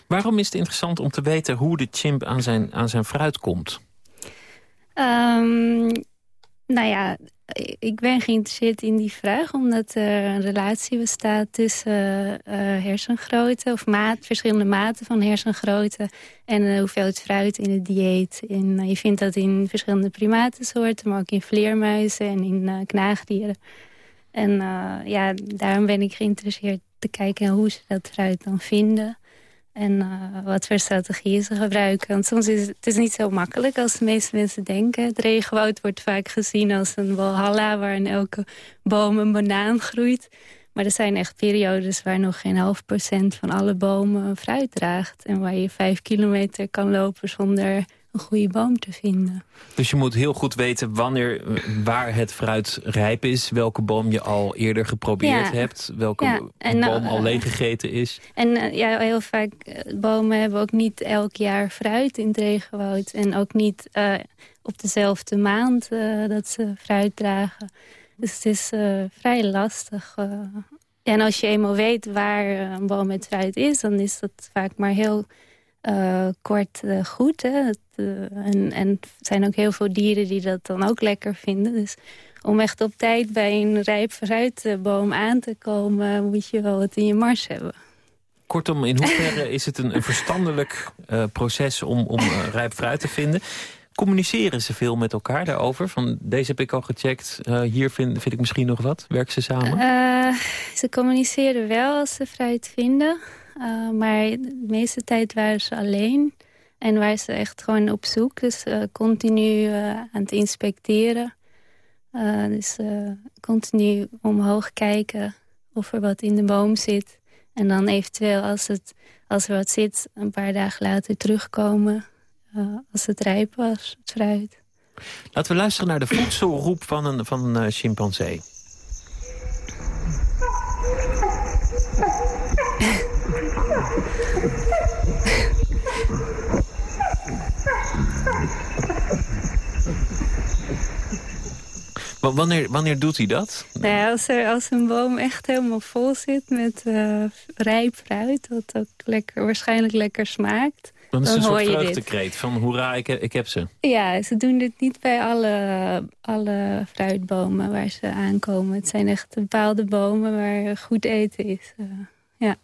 Waarom is het interessant om te weten hoe de chimp aan zijn, aan zijn fruit komt? Um, nou ja, ik ben geïnteresseerd in die vraag... omdat er een relatie bestaat tussen uh, hersengrootte... of maat, verschillende maten van hersengrootte... en uh, hoeveelheid fruit in het dieet. En, je vindt dat in verschillende primatensoorten... maar ook in vleermuizen en in knaagdieren. En ja, daarom ben ik geïnteresseerd te kijken... hoe ze dat fruit dan vinden... En uh, wat voor strategieën ze gebruiken. Want soms is het, is niet zo makkelijk als de meeste mensen denken. Het regenwoud wordt vaak gezien als een walhalla... waar in elke boom een banaan groeit. Maar er zijn echt periodes waar nog geen half procent van alle bomen fruit draagt. En waar je vijf kilometer kan lopen zonder een goede boom te vinden. Dus je moet heel goed weten wanneer, waar het fruit rijp is... welke boom je al eerder geprobeerd hebt... welke boom nou, al leeggegeten is. En uh, ja, heel vaak, uh, bomen hebben ook niet elk jaar fruit in het regenwoud. En ook niet uh, op dezelfde maand dat ze fruit dragen. Dus het is vrij lastig. en als je eenmaal weet waar een boom met fruit is... dan is dat vaak maar heel uh, kort uh, goed. Hè? Het, uh, en, en er zijn ook heel veel dieren die dat dan ook lekker vinden. Dus om echt op tijd bij een rijp fruitboom aan te komen... moet je wel wat in je mars hebben. Kortom, in hoeverre is het een, een verstandelijk proces om, om rijp fruit te vinden? Communiceren ze veel met elkaar daarover? Van deze heb ik al gecheckt, hier vind, vind ik misschien nog wat. Werken ze samen? Ze communiceren wel als ze fruit vinden. Uh, maar de meeste tijd waren ze alleen. En waren ze echt gewoon op zoek. Dus continu aan het inspecteren. dus continu omhoog kijken of er wat in de boom zit. En dan eventueel als, het, als er wat zit, een paar dagen later terugkomen. Als het rijp was, het fruit. Laten we luisteren naar de voedselroep van een, van een chimpansee. Wanneer, wanneer doet hij dat? Nou ja, als, er, als een boom echt helemaal vol zit met uh, rijp fruit... wat ook lekker, waarschijnlijk lekker smaakt... Dan is het een soort vreugdekreet van hoera, ik, ik heb ze. Ja, ze doen dit niet bij alle, alle fruitbomen waar ze aankomen. Het zijn echt bepaalde bomen waar goed eten is. Uh, ja.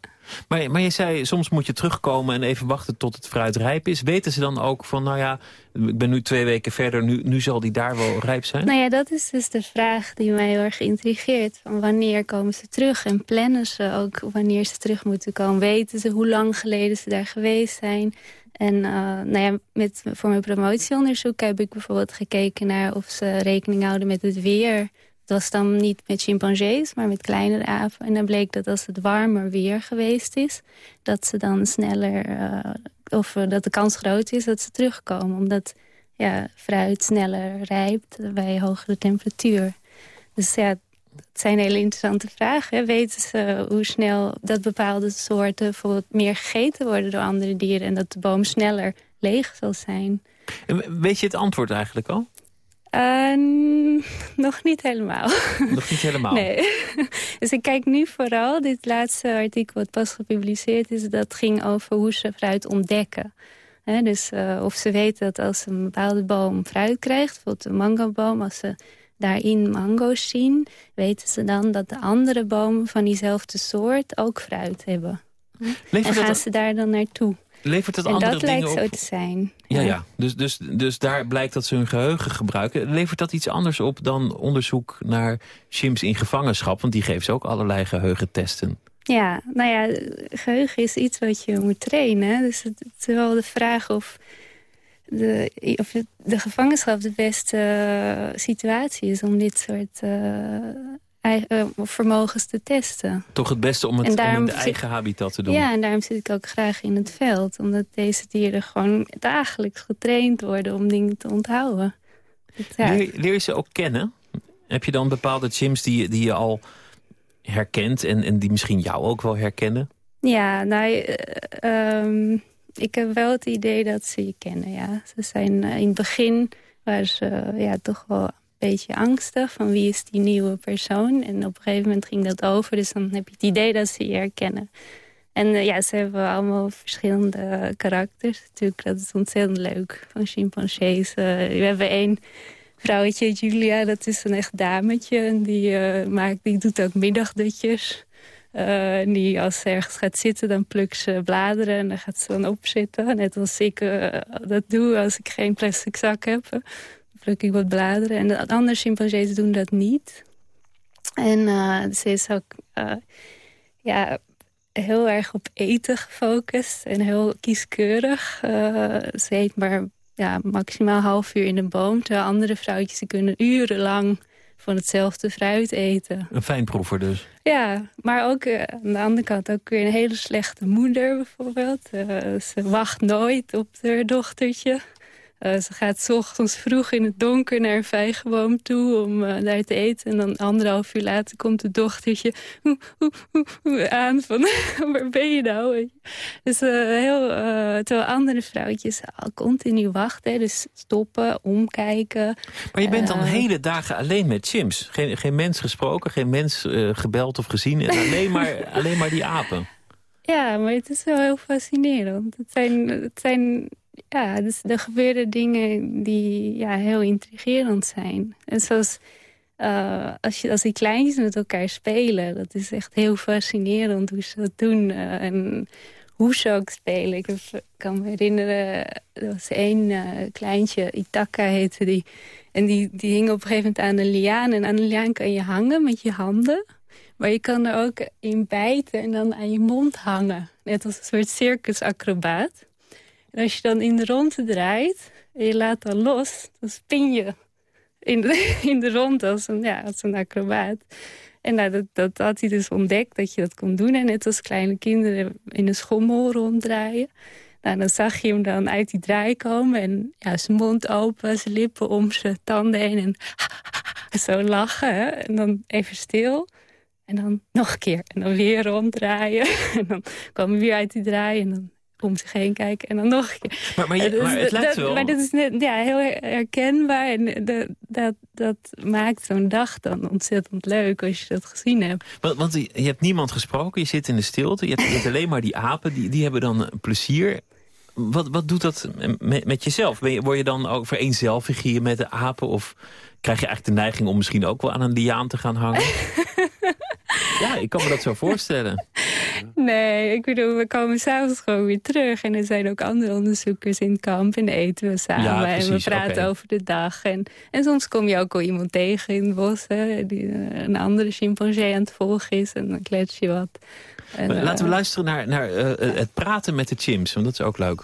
Maar, maar je zei, soms moet je terugkomen en even wachten tot het fruit rijp is. Weten ze dan ook van, nou ja, ik ben nu twee weken verder, nu, nu zal die daar wel rijp zijn? Nou ja, dat is dus de vraag die mij heel erg intrigeert. Van wanneer komen ze terug en plannen ze ook wanneer ze terug moeten komen? Weten ze hoe lang geleden ze daar geweest zijn? En uh, nou ja, met, voor mijn promotieonderzoek heb ik bijvoorbeeld gekeken naar of ze rekening houden met het weer dat was dan niet met chimpansees, maar met kleinere apen. En dan bleek dat als het warmer weer geweest is... dat ze dan sneller, uh, of uh, dat de kans groot is dat ze terugkomen. Omdat ja, fruit sneller rijpt bij hogere temperatuur. Dus ja, het zijn hele interessante vragen. Weten ze hoe snel dat bepaalde soorten bijvoorbeeld meer gegeten worden door andere dieren... en dat de boom sneller leeg zal zijn? weet je het antwoord eigenlijk al? Uh, nog niet helemaal. Nog niet helemaal? Nee. Dus ik kijk nu vooral, dit laatste artikel wat pas gepubliceerd is... dat ging over hoe ze fruit ontdekken. dus uh, of ze weten dat als een bepaalde boom fruit krijgt... bijvoorbeeld een mangoboom, als ze daarin mango's zien... weten ze dan dat de andere bomen van diezelfde soort ook fruit hebben. en gaan ze daar dan naartoe? Levert het en andere dat dingen lijkt op? zo te zijn. Ja, ja. Dus, dus, dus daar blijkt dat ze hun geheugen gebruiken. Levert dat iets anders op dan onderzoek naar chimps in gevangenschap? Want die geven ze ook allerlei geheugentesten. Ja, nou ja, geheugen is iets wat je moet trainen. Dus het, het is wel de vraag of de, of de gevangenschap de beste uh, situatie is... om dit soort uh, vermogens te testen. Toch het beste om het in de eigen habitat te doen? Ja, en daarom zit ik ook graag in het veld. Omdat deze dieren gewoon dagelijks getraind worden om dingen te onthouden. Ja. leer, leer, je ze ook kennen? Heb je dan bepaalde chimps die, die je al herkent en, en die misschien jou ook wel herkennen? Ja, nou... Um, ik heb wel het idee dat ze je kennen, ja. Ze zijn uh, in het begin waren ze uh, ja, toch wel beetje angstig van wie is die nieuwe persoon. En op een gegeven moment ging dat over, dus dan heb je het idee dat ze je herkennen. En uh, ja, ze hebben allemaal verschillende karakters. Natuurlijk, dat is ontzettend leuk van chimpansees. we hebben één vrouwtje, Julia, dat is een echt dametje. En die, maakt, die doet ook middagdutjes. Die als ze ergens gaat zitten, dan plukt ze bladeren en dan gaat ze dan opzitten. Net als ik dat doe als ik geen plastic zak heb. Pluk ik wat bladeren. En de andere chimpansees doen dat niet. En uh, ze is ook ja, heel erg op eten gefocust en heel kieskeurig. ze eet maar ja, maximaal half uur in een boom. Terwijl andere vrouwtjes kunnen urenlang van hetzelfde fruit eten. Een fijnproever dus. Ja, maar ook uh, aan de andere kant ook weer een hele slechte moeder bijvoorbeeld. Uh, ze wacht nooit op haar dochtertje. Uh, ze gaat s ochtends vroeg in het donker naar een vijgenboom toe om daar te eten. En dan anderhalf uur later komt het dochtertje oe, oe, oe, aan van waar ben je nou? Dus heel, terwijl andere vrouwtjes al continu wachten. Dus stoppen, omkijken. Maar je bent dan hele dagen alleen met chimps. Geen, geen mens gesproken, geen mens gebeld of gezien. En alleen maar, alleen maar die apen. Ja, maar het is wel heel fascinerend. Het zijn... Het zijn ja, dus er gebeuren dingen die ja, heel intrigerend zijn. En zoals uh, als, je, als die kleintjes met elkaar spelen... dat is echt heel fascinerend hoe ze dat doen. Uh, en hoes ook spelen. Ik, kan me herinneren, er was één uh, kleintje, Itaka heette die. En die, die hing op een gegeven moment aan een liaan. En aan de liaan kan je hangen met je handen. Maar je kan er ook in bijten en dan aan je mond hangen. Net als een soort circusacrobaat. Als je dan in de ronde draait en je laat dan los... dan spin je in de, in de ronde als een, ja, als een acrobaat. En nou, dat, dat had hij dus ontdekt, dat je dat kon doen. En net als kleine kinderen in een schommel ronddraaien. Nou, dan zag je hem dan uit die draai komen. En ja, zijn mond open, zijn lippen om zijn tanden heen. En zo lachen. En dan even stil. En dan nog een keer. En dan weer ronddraaien. En dan kwam hij weer uit die draai. En dan om zich heen kijken en dan nog een keer. Maar, maar, je, maar het lijkt wel... Maar is net, ja, heel herkenbaar. En de, dat, dat maakt zo'n dag dan ontzettend leuk als je dat gezien hebt. Want, want je hebt niemand gesproken, je zit in de stilte. Je hebt, je hebt alleen maar die apen, die, die hebben dan plezier. Wat, wat doet dat met, met jezelf? Je, word je dan ook vereenzelvig met de apen? Of krijg je eigenlijk de neiging om misschien ook wel aan een liaan te gaan hangen? ja, ik kan me dat zo voorstellen. Nee, ik bedoel, we komen s'avonds gewoon weer terug. En er zijn ook andere onderzoekers in het kamp. En eten we samen en we praten over de dag. En, en soms kom je ook al iemand tegen in het bos. Hè, die eh, een andere chimpansee aan het volgen is. En dan klets je wat. En, Laten we eh, luisteren naar, naar uh, het praten met de chimps. Want dat is ook leuk.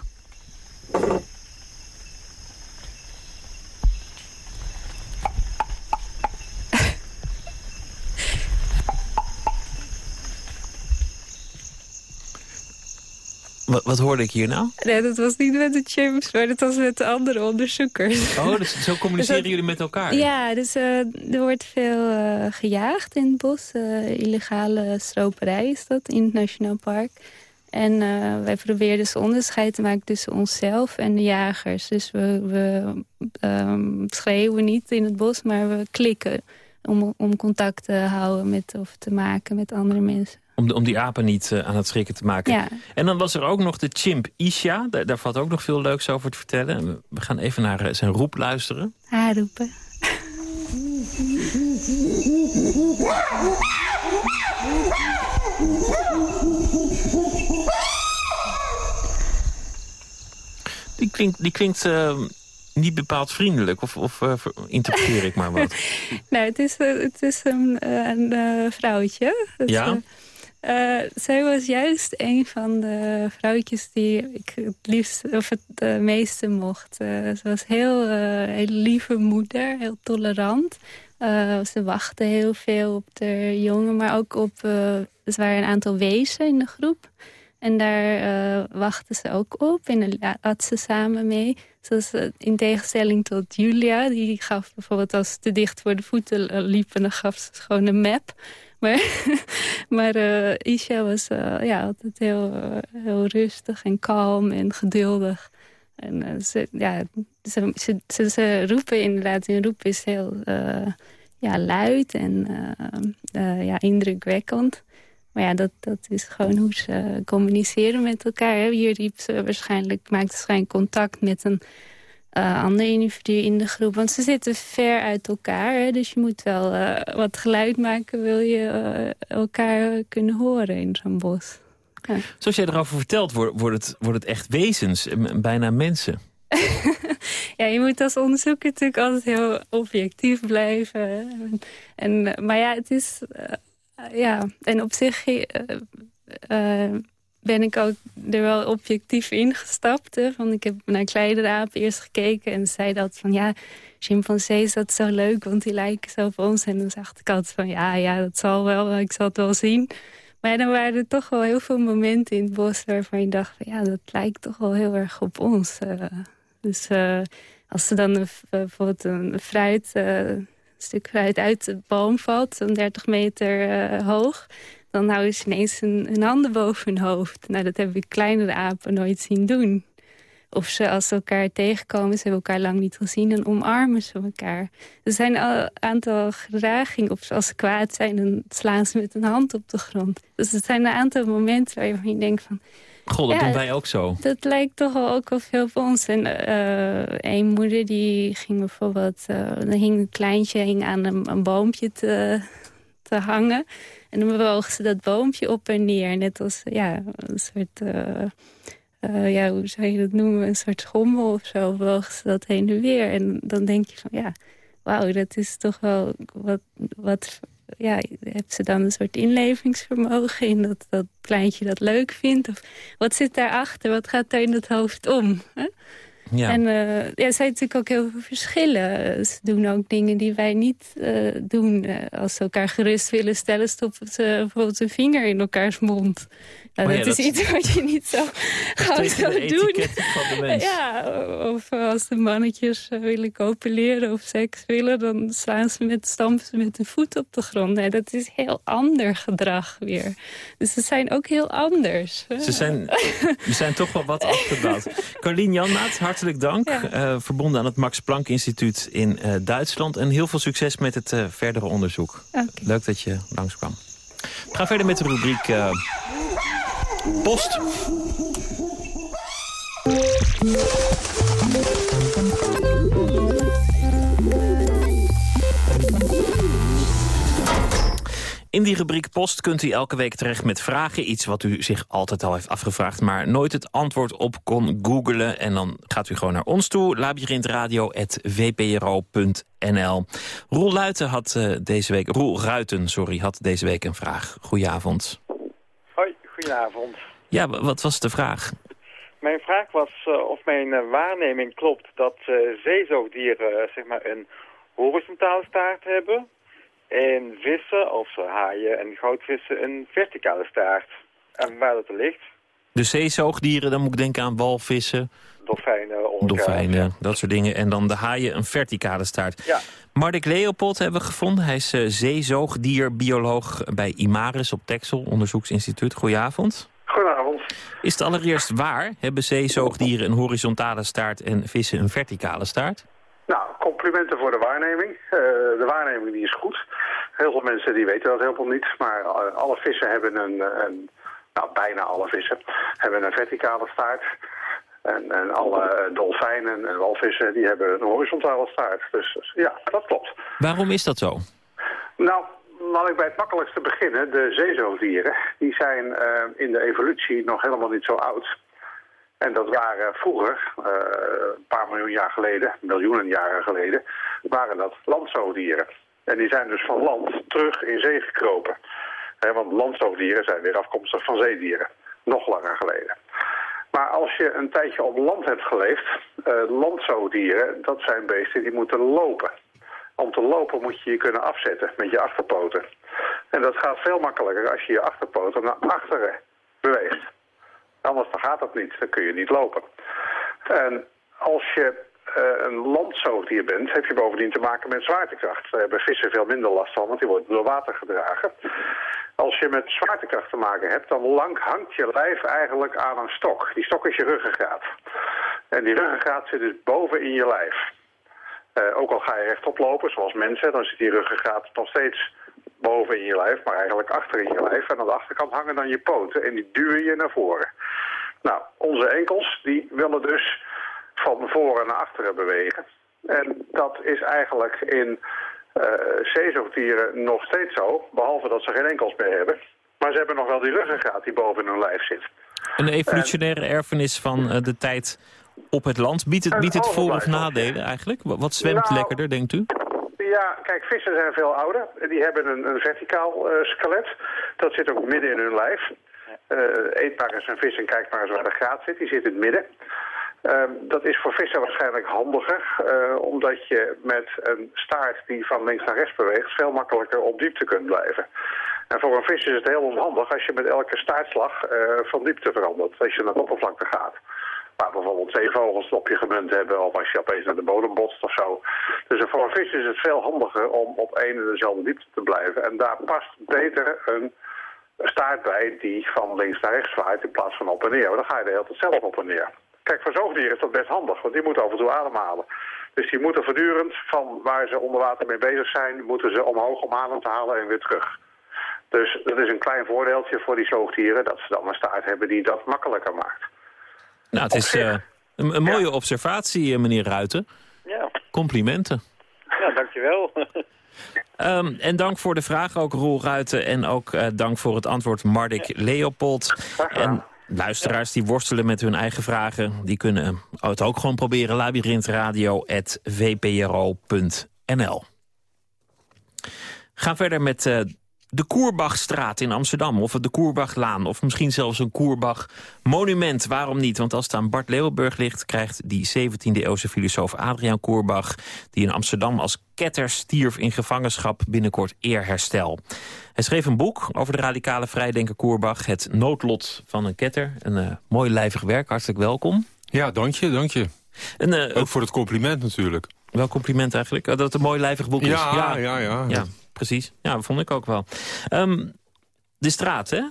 Wat, wat, hoorde ik hier nou? Nee, dat was niet met de chimps, maar dat was met de andere onderzoekers. Oh, dus zo communiceren jullie met elkaar? Ja, dus uh, er wordt veel uh, gejaagd in het bos. Uh, illegale stroperij is dat in het Nationaal Park. En wij proberen dus onderscheid te maken tussen onszelf en de jagers. Dus we, we um, schreeuwen niet in het bos, maar we klikken om, om contact te houden met, of te maken met andere mensen. Om, de, om die apen niet uh, aan het schrikken te maken. Ja. En dan was er ook nog de chimp Isha. Daar, daar valt ook nog veel leuks over te vertellen. We gaan even naar uh, zijn roep luisteren. Haar roepen. Die klinkt, die klinkt uh, niet bepaald vriendelijk. Of, of uh, interpreteer ik maar wat? nou, het is, het is een, een vrouwtje. Ja? Uh, zij was juist een van de vrouwtjes die ik het liefst of het uh, meeste mocht. Uh, ze was heel, heel lieve moeder, heel tolerant. ze wachtte heel veel op de jongen, maar ook op... er waren een aantal wezen in de groep. En daar wachtte ze ook op en daar had ze samen mee. Zoals in tegenstelling tot Julia, die gaf bijvoorbeeld als ze te dicht voor de voeten liepen... dan gaf ze gewoon een map... Maar, maar uh, Isha was uh, ja, altijd heel, uh, heel rustig en kalm en geduldig. En ze, ja, ze, ze, ze, ze, roepen inderdaad, hun roep is heel ja, luid en ja, indrukwekkend. Maar ja, dat, dat is gewoon hoe ze communiceren met elkaar. Hè. Hier riep waarschijnlijk, maakte ze waarschijnlijk contact met een uh, andere individuen in de groep. Want ze zitten ver uit elkaar. Hè, dus je moet wel uh, wat geluid maken... wil je uh, elkaar kunnen horen in zo'n bos. Ja. Zoals jij erover vertelt, wordt, wordt, het, wordt het echt wezens. Bijna mensen. ja, je moet als onderzoeker natuurlijk altijd heel objectief blijven. En, maar ja, het is... ja, en op zich ben ik ook er wel objectief ingestapt. Hè? Van, ik heb naar Kleideraap eerst gekeken en zei dat van ja, chimpansees dat zo leuk, want die lijken zo op ons. En dan zag ik altijd van ja, ja, dat zal wel, ik zal het wel zien. Maar dan waren er toch wel heel veel momenten in het bos waarvan je dacht van ja, dat lijkt toch wel heel erg op ons. Uh, dus uh, als er dan een, bijvoorbeeld een fruit, een stuk fruit uit de boom valt, zo'n 30 meter hoog dan houden ze ineens hun, handen boven hun hoofd. Nou, dat hebben we kleinere apen nooit zien doen. Of ze als ze elkaar tegenkomen, ze hebben elkaar lang niet gezien... dan omarmen ze elkaar. Er zijn een aantal gedragingen. Of als ze kwaad zijn, dan slaan ze met een hand op de grond. Dus het zijn een aantal momenten waar je denkt van... God, dat doen wij ook zo. Dat lijkt toch wel ook wel veel op ons. En uh, een moeder die ging bijvoorbeeld... Uh, dan hing een kleintje hing aan een, een boompje te, te hangen... En dan bewogen ze dat boompje op en neer. Net als ja, een soort... Uh, ja, hoe zou je dat noemen? Een soort schommel of zo. Bewogen ze dat heen en weer. En dan denk je van ja, wauw, dat is toch wel wat, wat ja, heeft ze dan een soort inlevingsvermogen in dat dat kleintje dat leuk vindt? Of wat zit daarachter? Wat gaat daar in het hoofd om? Ja. En uh, ja, er zijn natuurlijk ook heel veel verschillen. Ze doen ook dingen die wij niet uh, doen. Uh, als ze elkaar gerust willen stellen, stoppen ze bijvoorbeeld een vinger in elkaars mond. Nou, dat, is iets wat je niet zo gauw zou doen. Ja, of als de mannetjes willen copuleren of seks willen... dan slaan ze met, stampen ze met de voet op de grond. Nee, dat is heel ander gedrag weer. Dus ze zijn ook heel anders. Ze zijn, ze zijn toch wel wat afgebouwd. Carlien Janmaat, hartelijk dank. Uh, verbonden aan het Max Planck Instituut in uh, Duitsland. En heel veel succes met het uh, verdere onderzoek. Okay. Leuk dat je langskwam. We gaan verder met de rubriek Post. In die rubriek Post kunt u elke week terecht met vragen. Iets wat u zich altijd al heeft afgevraagd, maar nooit het antwoord op kon googelen. En dan gaat u gewoon naar ons toe, labyrinthradio.vpro.nl. Roel Luiten had uh, deze week, Roel Ruiten, sorry, had deze week een vraag. Goedenavond. Hoi, goedenavond. Ja, wat was de vraag? Mijn vraag was uh, of mijn uh, waarneming klopt dat zeezoogdieren zeg maar een horizontale staart hebben en vissen, of haaien en goudvissen, een verticale staart. En waar dat ligt. De zeezoogdieren, dan moet ik denken aan walvissen. Dolfijnen, Dolfijnen, dat soort dingen. En dan de haaien een verticale staart. Ja. Mardik Leopold hebben we gevonden. Hij is uh, zeezoogdierbioloog bij IMARIS op Texel, onderzoeksinstituut. Goedenavond. Goedenavond. Is het allereerst waar? Hebben zeezoogdieren een horizontale staart en vissen een verticale staart? Nou, complimenten voor de waarneming. Uh, de waarneming die is goed. Heel veel mensen die weten dat helemaal niet. Maar uh, alle vissen hebben een, een, nou bijna alle vissen, hebben een verticale staart. En, en alle dolfijnen en walvissen die hebben een horizontale staart. Dus ja, dat klopt. Waarom is dat zo? Nou, laat ik bij het makkelijkste beginnen. De zeezoogdieren, die zijn uh, in de evolutie nog helemaal niet zo oud. En dat waren vroeger, uh, een paar miljoen jaar geleden, miljoenen jaren geleden, waren dat landzoogdieren. En die zijn dus van land terug in zee gekropen. He, want landzoogdieren zijn weer afkomstig van zeedieren. Nog langer geleden. Maar als je een tijdje op land hebt geleefd, uh, landzoogdieren, dat zijn beesten die moeten lopen. Om te lopen moet je je kunnen afzetten met je achterpoten. En dat gaat veel makkelijker als je je achterpoten naar achteren beweegt. Anders dan gaat dat niet, dan kun je niet lopen. En als je een landzoogdier bent, heb je bovendien te maken met zwaartekracht. Daar hebben vissen veel minder last van, want die worden door water gedragen. Als je met zwaartekracht te maken hebt, dan lang hangt je lijf eigenlijk aan een stok. Die stok is je ruggengraat. En die ruggengraat zit dus boven in je lijf. Uh, ook al ga je rechtop lopen, zoals mensen, dan zit die ruggengraat nog steeds boven in je lijf, maar eigenlijk achter in je lijf. En aan de achterkant hangen dan je poten en die duwen je naar voren. Nou, onze enkels, die willen dus van voren naar achteren bewegen. En dat is eigenlijk in uh, zeezoogdieren nog steeds zo, behalve dat ze geen enkels meer hebben. Maar ze hebben nog wel die ruggengraat die boven hun lijf zit. Een evolutionaire en, erfenis van uh, de tijd op het land. Biedt het, biedt het voor- of nadelen eigenlijk? Wat zwemt nou, lekkerder, denkt u? Ja, kijk, vissen zijn veel ouder. Die hebben een, een verticaal uh, skelet. Dat zit ook midden in hun lijf. Uh, eet maar eens een vis en kijk maar eens waar de graat zit. Die zit in het midden. Uh, dat is voor vissen waarschijnlijk handiger, uh, omdat je met een staart die van links naar rechts beweegt veel makkelijker op diepte kunt blijven. En voor een vis is het heel onhandig als je met elke staartslag uh, van diepte verandert, als je naar de oppervlakte gaat. Waar bijvoorbeeld zeevogels op je gemunt hebben of als je opeens naar de bodem botst of zo. Dus voor een vis is het veel handiger om op één en dezelfde diepte te blijven. En daar past beter een staart bij die van links naar rechts zwaait in plaats van op en neer. Maar dan ga je de hele tijd zelf op en neer. Kijk, voor zoogdieren is dat best handig, want die moeten af en toe ademhalen. Dus die moeten voortdurend van waar ze onder water mee bezig zijn, moeten ze omhoog om adem te halen en weer terug. Dus dat is een klein voordeeltje voor die zoogdieren, dat ze dan een staart hebben die dat makkelijker maakt. Nou, het is uh, een, een, mooie ja. observatie, meneer Ruiten. Ja. Complimenten. Ja, dankjewel. Ehm, en dank voor de vraag ook, Roel Ruiten. En ook uh, dank voor het antwoord, Mardik Leopold. En luisteraars die worstelen met hun eigen vragen... die kunnen het ook gewoon proberen. labyrinthradio.vpro.nl Gaan verder met uh, de Koerbachstraat in Amsterdam. Of de Koerbachlaan. Of misschien zelfs een Koerbach-monument. Waarom niet? Want als het aan Bart Leeuwenburg ligt... krijgt die 17e-eeuwse filosoof Adriaan Koerbach... die in Amsterdam als ketter stierf in gevangenschap... binnenkort eerherstel. Hij schreef een boek over de radicale vrijdenker Koerbach. Het noodlot van een ketter. Een uh, mooi lijvig werk. Hartelijk welkom. Ja, dank je, dank je. En, uh, Ook voor het compliment natuurlijk. Wel compliment eigenlijk? Dat het een mooi lijvig boek is. Ja, ja, ja. ja. ja precies. Ja, dat vond ik ook wel. Um, de straat, hè?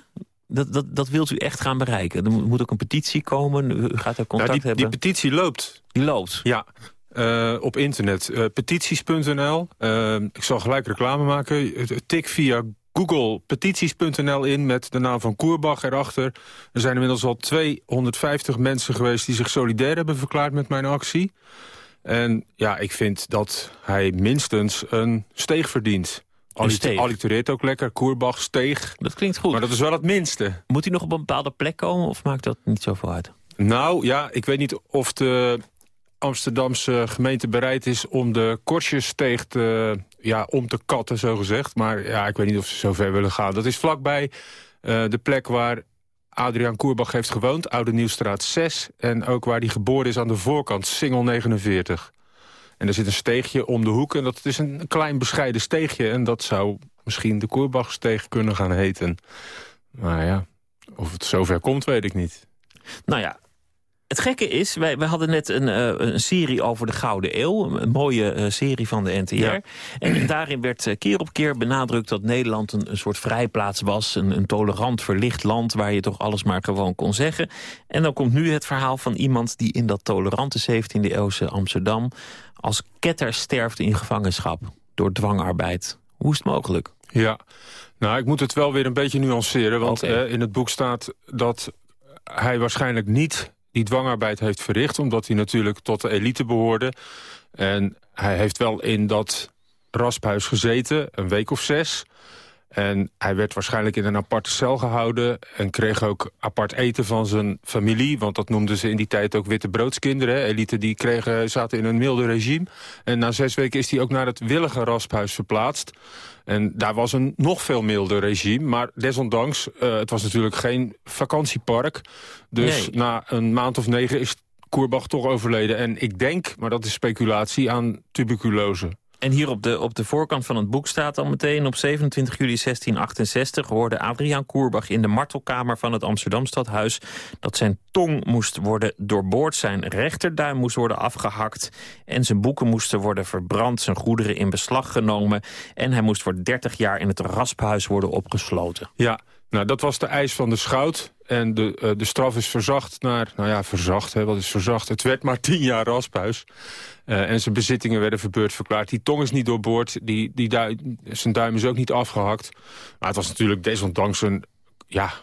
Dat, dat, dat wilt u echt gaan bereiken. Er moet ook een petitie komen. U gaat daar contact ja, die, hebben. Die petitie loopt. Die loopt? Ja. Uh, op internet. Uh, petities.nl. Uh, ik zal gelijk reclame maken. Tik via Google petities.nl in met de naam van Koerbach erachter. Er zijn inmiddels al 250 mensen geweest die zich solidair hebben verklaard met mijn actie. En ja, ik vind dat hij minstens een steeg verdient. Allitereert ook lekker, Koerbach, steeg. Dat klinkt goed. Maar dat is wel het minste. Moet hij nog op een bepaalde plek komen of maakt dat niet zoveel uit? Nou ja, ik weet niet of de Amsterdamse gemeente bereid is om de kortjessteeg te, ja, om te katten, zo gezegd. Maar ja, ik weet niet of ze zo ver willen gaan. Dat is vlakbij uh, de plek waar Adriaan Koerbach heeft gewoond. Oude Nieuwstraat 6. En ook waar hij geboren is aan de voorkant, Singel 49. En er zit een steegje om de hoek. En dat is een klein bescheiden steegje. En dat zou misschien de Koerbachsteeg kunnen gaan heten. Maar ja, of het zover komt, weet ik niet. Nou ja, het gekke is, wij, wij hadden net een, uh, een serie over de Gouden Eeuw. Een mooie uh, serie van de NTR. Ja. En daarin werd uh, keer op keer benadrukt dat Nederland een, een soort vrijplaats was. Een, een, tolerant, verlicht land waar je toch alles maar gewoon kon zeggen. En dan komt nu het verhaal van iemand die in dat tolerante 17e eeuwse Amsterdam... als ketter sterfde in gevangenschap door dwangarbeid. Hoe is het mogelijk? Ja, nou ik moet het wel weer een beetje nuanceren. Want okay. in het boek staat dat hij waarschijnlijk niet die dwangarbeid heeft verricht... omdat hij natuurlijk tot de elite behoorde. En hij heeft wel in dat rasphuis gezeten, een week of zes... En hij werd waarschijnlijk in een aparte cel gehouden... en kreeg ook apart eten van zijn familie. Want dat noemden ze in die tijd ook witte broodskinderen. Elite die kregen, zaten in een milde regime. En na zes weken is hij ook naar het Willige Rasphuis verplaatst. En daar was een nog veel milder regime. Maar desondanks, uh, het was natuurlijk geen vakantiepark. Dus nee. na een maand of negen is Koerbach toch overleden. En ik denk, maar dat is speculatie, aan tuberculose. En hier op de, op de voorkant van het boek staat dan meteen... op 27 juli 1668 hoorde Adriaan Koerbach in de martelkamer van het Amsterdamstadhuis... dat zijn tong moest worden doorboord, zijn rechterduim moest worden afgehakt... en zijn boeken moesten worden verbrand, zijn goederen in beslag genomen... en hij moest voor 30 jaar in het rasphuis worden opgesloten. Ja, nou, dat was de eis van de schout. En de, uh, de straf is verzacht naar... Nou ja, verzacht, hè, wat is verzacht? Het werd maar tien jaar rasphuis. Uh, en zijn bezittingen werden verbeurd verklaard. Die tong is niet doorboord. Die, die zijn duim is ook niet afgehakt. Maar het was natuurlijk desondanks een... Ja,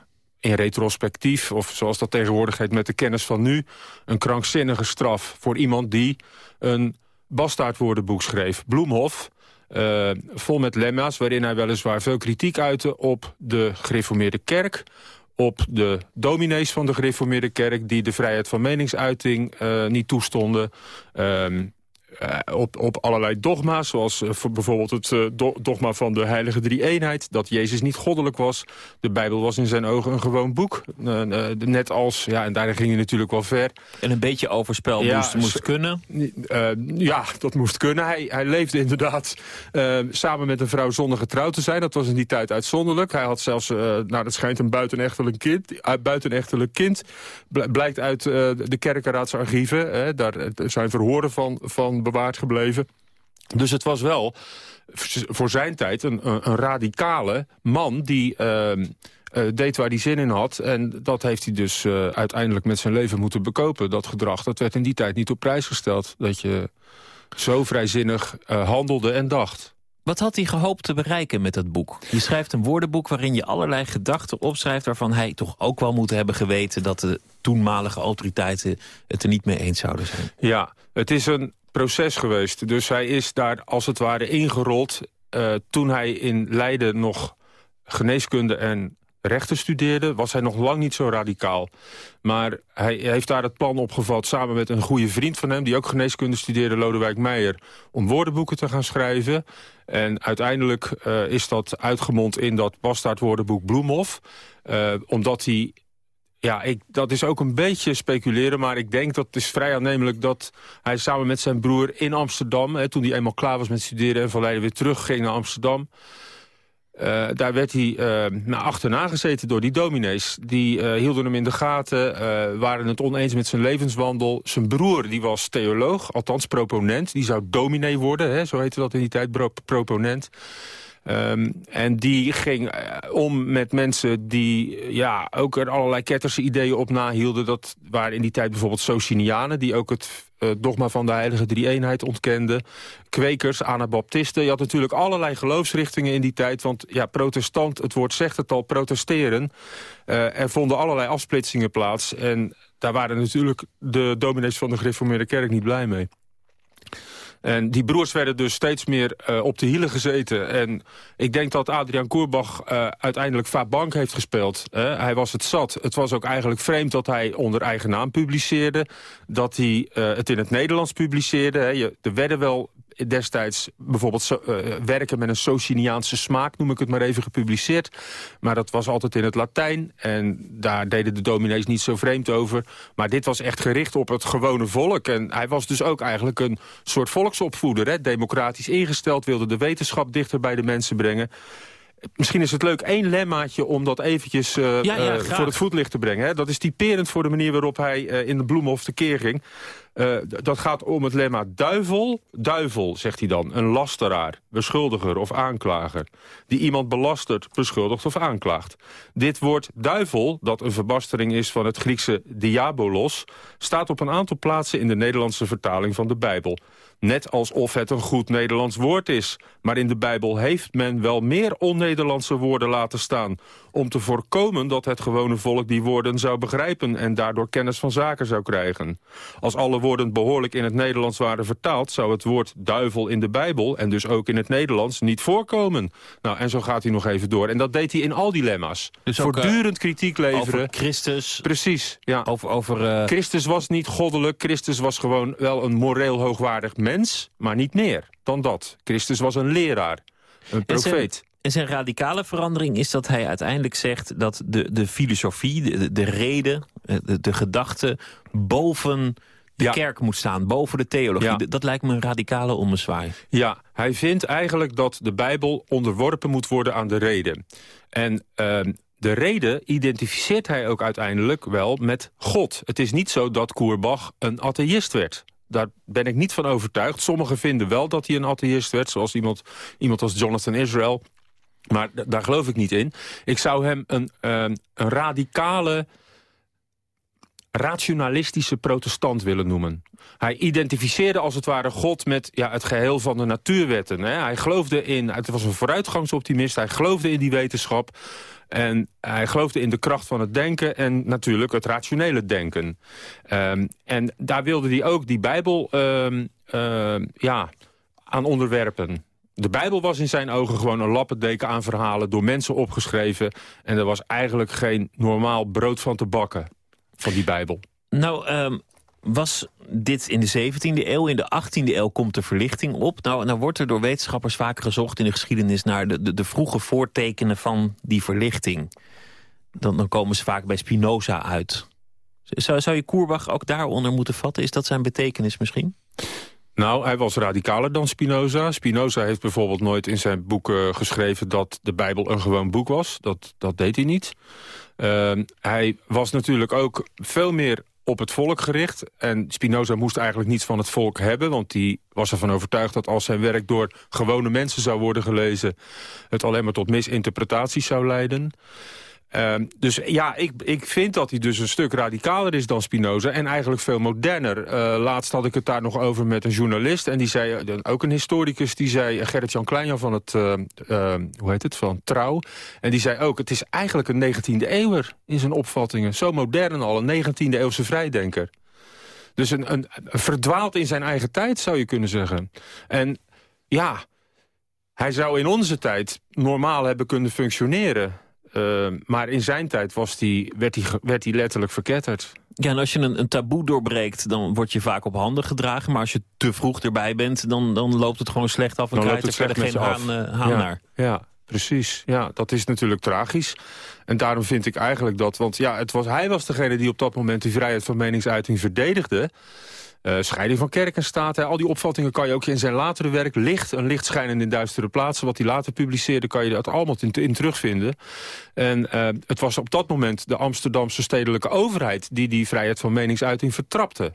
in retrospectief, of zoals dat tegenwoordig heet met de kennis van nu... een krankzinnige straf voor iemand die een bastaardwoordenboek schreef. Bloemhof... Uh, vol met lemma's, waarin hij weliswaar veel kritiek uitte op de gereformeerde kerk op de dominees van de gereformeerde kerk... die de vrijheid van meningsuiting uh, niet toestonden. Uh, op, op allerlei dogma's, zoals voor bijvoorbeeld het do dogma van de heilige drie-eenheid... dat Jezus niet goddelijk was. De Bijbel was in zijn ogen een gewoon boek. net als, ja, en daar ging hij natuurlijk wel ver. En een beetje overspel ja, moest, moest kunnen? ja, dat moest kunnen. Hij, hij leefde inderdaad samen met een vrouw zonder getrouwd te zijn. Dat was in die tijd uitzonderlijk. Hij had zelfs, nou, dat schijnt een buitenechtelijk kind. buitenechtelijk kind blijkt uit de kerkenraadsarchieven. daar zijn verhoren van... van bewaard gebleven. Dus het was wel voor zijn tijd een, een radicale man die uh, uh, deed waar hij zin in had. En dat heeft hij dus uh, uiteindelijk met zijn leven moeten bekopen, dat gedrag. Dat werd in die tijd niet op prijs gesteld, dat je zo vrijzinnig handelde en dacht. Wat had hij gehoopt te bereiken met dat boek? Je schrijft een woordenboek waarin je allerlei gedachten opschrijft... waarvan hij toch ook wel moet hebben geweten... dat de toenmalige autoriteiten het er niet mee eens zouden zijn. Ja, het is een proces geweest. Dus hij is daar als het ware ingerold eh, toen hij in Leiden nog geneeskunde en rechten studeerde... was hij nog lang niet zo radicaal. Maar hij heeft daar het plan opgevat samen met een goede vriend van hem... die ook geneeskunde studeerde, Lodewijk Meijer... om woordenboeken te gaan schrijven. En uiteindelijk uh, is dat uitgemond in dat woordenboek Bloemhof. Uh, omdat hij ja, ik, dat is ook een beetje speculeren, maar ik denk dat het is vrij aannemelijk dat hij samen met zijn broer in Amsterdam, hè, toen hij eenmaal klaar was met studeren en van Leiden weer terug ging naar Amsterdam, uh, daar werd hij uh, naar achterna gezeten door die dominees. Die uh, hielden hem in de gaten, waren het oneens met zijn levenswandel. Zijn broer die was theoloog, althans proponent. Die zou dominee worden, hè, zo heette dat in die tijd, proponent. Um, en die ging uh, om met mensen die ja, ook er allerlei ketterse ideeën op nahielden. Dat waren in die tijd bijvoorbeeld Socinianen... die ook het uh, dogma van de heilige drie-eenheid ontkenden. Kwekers, anabaptisten. Je had natuurlijk allerlei geloofsrichtingen in die tijd. Want ja, protestant, het woord zegt het al, protesteren. Uh, er vonden allerlei afsplitsingen plaats. En daar waren natuurlijk de dominees van de gereformeerde kerk niet blij mee. En die broers werden dus steeds meer uh, op de hielen gezeten. En ik denk dat Adriaan Koerbach uh, uiteindelijk vaak bank heeft gespeeld. Hij was het zat. Het was ook eigenlijk vreemd dat hij onder eigen naam publiceerde. Dat hij het in het Nederlands publiceerde. Hè. Je, er werden wel destijds bijvoorbeeld uh, werken met een Sociniaanse smaak, noem ik het maar even, gepubliceerd. Maar dat was altijd in het Latijn en daar deden de dominees niet zo vreemd over. Maar dit was echt gericht op het gewone volk. En hij was dus ook eigenlijk een soort volksopvoeder, hè? democratisch ingesteld, wilde de wetenschap dichter bij de mensen brengen. Misschien is het leuk één lemmaatje om dat eventjes uh, ja, ja, uh, voor het voetlicht te brengen. Hè? Dat is typerend voor de manier waarop hij uh, in de Bloemhof tekeer ging. Dat gaat om het lemma duivel. Duivel, zegt hij dan. Een lasteraar, beschuldiger of aanklager. Die iemand belastert, beschuldigt of aanklaagt. Dit woord duivel, dat een verbastering is van het Griekse diabolos... staat op een aantal plaatsen in de Nederlandse vertaling van de Bijbel. Net alsof het een goed Nederlands woord is. Maar in de Bijbel heeft men wel meer on-Nederlandse woorden laten staan... om te voorkomen dat het gewone volk die woorden zou begrijpen... en daardoor kennis van zaken zou krijgen. Als alle woorden behoorlijk in het Nederlands waren vertaald... zou het woord duivel in de Bijbel, en dus ook in het Nederlands, niet voorkomen. Nou, en zo gaat hij nog even door. En dat deed hij in al dilemma's. Dus Voortdurend kritiek leveren. Over Christus. Precies, ja. Over, over, uh... Christus was niet goddelijk. Christus was gewoon wel een moreel hoogwaardig mens mens, maar niet meer dan dat. Christus was een leraar, een profeet. En zijn radicale verandering is dat hij uiteindelijk zegt... dat de, de filosofie, de, de reden, de, de gedachte boven de ja. kerk moet staan, boven de theologie. Ja. Dat lijkt me een radicale ommezwaai. Ja, hij vindt eigenlijk dat de Bijbel onderworpen moet worden aan de reden. En uh, de reden identificeert hij ook uiteindelijk wel met God. Het is niet zo dat Koerbach een atheïst werd daar ben ik niet van overtuigd. Sommigen vinden wel dat hij een atheïst werd, zoals iemand, iemand als Jonathan Israel. Maar daar geloof ik niet in. Ik zou hem een, uh, een radicale, rationalistische protestant willen noemen. Hij identificeerde als het ware God met ja, het geheel van de natuurwetten. Hè. Hij geloofde in, het was een vooruitgangsoptimist, hij geloofde in die wetenschap. En hij geloofde in de kracht van het denken en natuurlijk het rationele denken. Um, en daar wilde hij ook die Bijbel um, uh, ja, aan onderwerpen. De Bijbel was in zijn ogen gewoon een lappendeken aan verhalen... door mensen opgeschreven. En er was eigenlijk geen normaal brood van te bakken van die Bijbel. Nou, um, was dit in de 17e eeuw. In de 18e eeuw komt de verlichting op. Nou, nou wordt er door wetenschappers vaak gezocht in de geschiedenis... naar de, de, de vroege voortekenen van die verlichting. Dan, dan komen ze vaak bij Spinoza uit. Zou, zou je Koerbach ook daaronder moeten vatten? Is dat zijn betekenis misschien? Nou, hij was radicaler dan Spinoza. Spinoza heeft bijvoorbeeld nooit in zijn boeken geschreven... dat de Bijbel een gewoon boek was. Dat, dat deed hij niet. Uh, hij was natuurlijk ook veel meer op het volk gericht. En Spinoza moest eigenlijk niets van het volk hebben... want die was ervan overtuigd dat als zijn werk door gewone mensen zou worden gelezen... het alleen maar tot misinterpretaties zou leiden. Uh, dus ja, ik, ik vind dat hij dus een stuk radicaler is dan Spinoza... en eigenlijk veel moderner. Uh, laatst had ik het daar nog over met een journalist... en die zei, eh, ook een historicus, die zei... Eh, Gerrit-Jan Kleinjan van het, uh, hoe heet het, van Trouw... en die zei ook, het is eigenlijk een 19e eeuwer in zijn opvattingen. Zo modern al, een 19e eeuwse vrijdenker. Dus een, een verdwaald in zijn eigen tijd, zou je kunnen zeggen. En ja, hij zou in onze tijd normaal hebben kunnen functioneren. Uh, maar in zijn tijd was die, werd hij werd die letterlijk verketterd. Ja, en als je een, een, taboe doorbreekt, dan word je vaak op handen gedragen. Maar als je te vroeg erbij bent, dan, dan loopt het gewoon slecht af... en dan krijgt er verder geen haan, uh, haan ja, naar. Ja, precies. Ja, dat is natuurlijk tragisch. En daarom vind ik eigenlijk dat... Want ja, het was, hij was degene die op dat moment die vrijheid van meningsuiting verdedigde... Uh, scheiding van kerk en staat. Hè. Al die opvattingen kan je ook in zijn latere werk... Licht, een licht schijnend in duistere plaatsen... wat hij later publiceerde, kan je dat allemaal in, in terugvinden. En uh, het was op dat moment de Amsterdamse stedelijke overheid... die die vrijheid van meningsuiting vertrapte.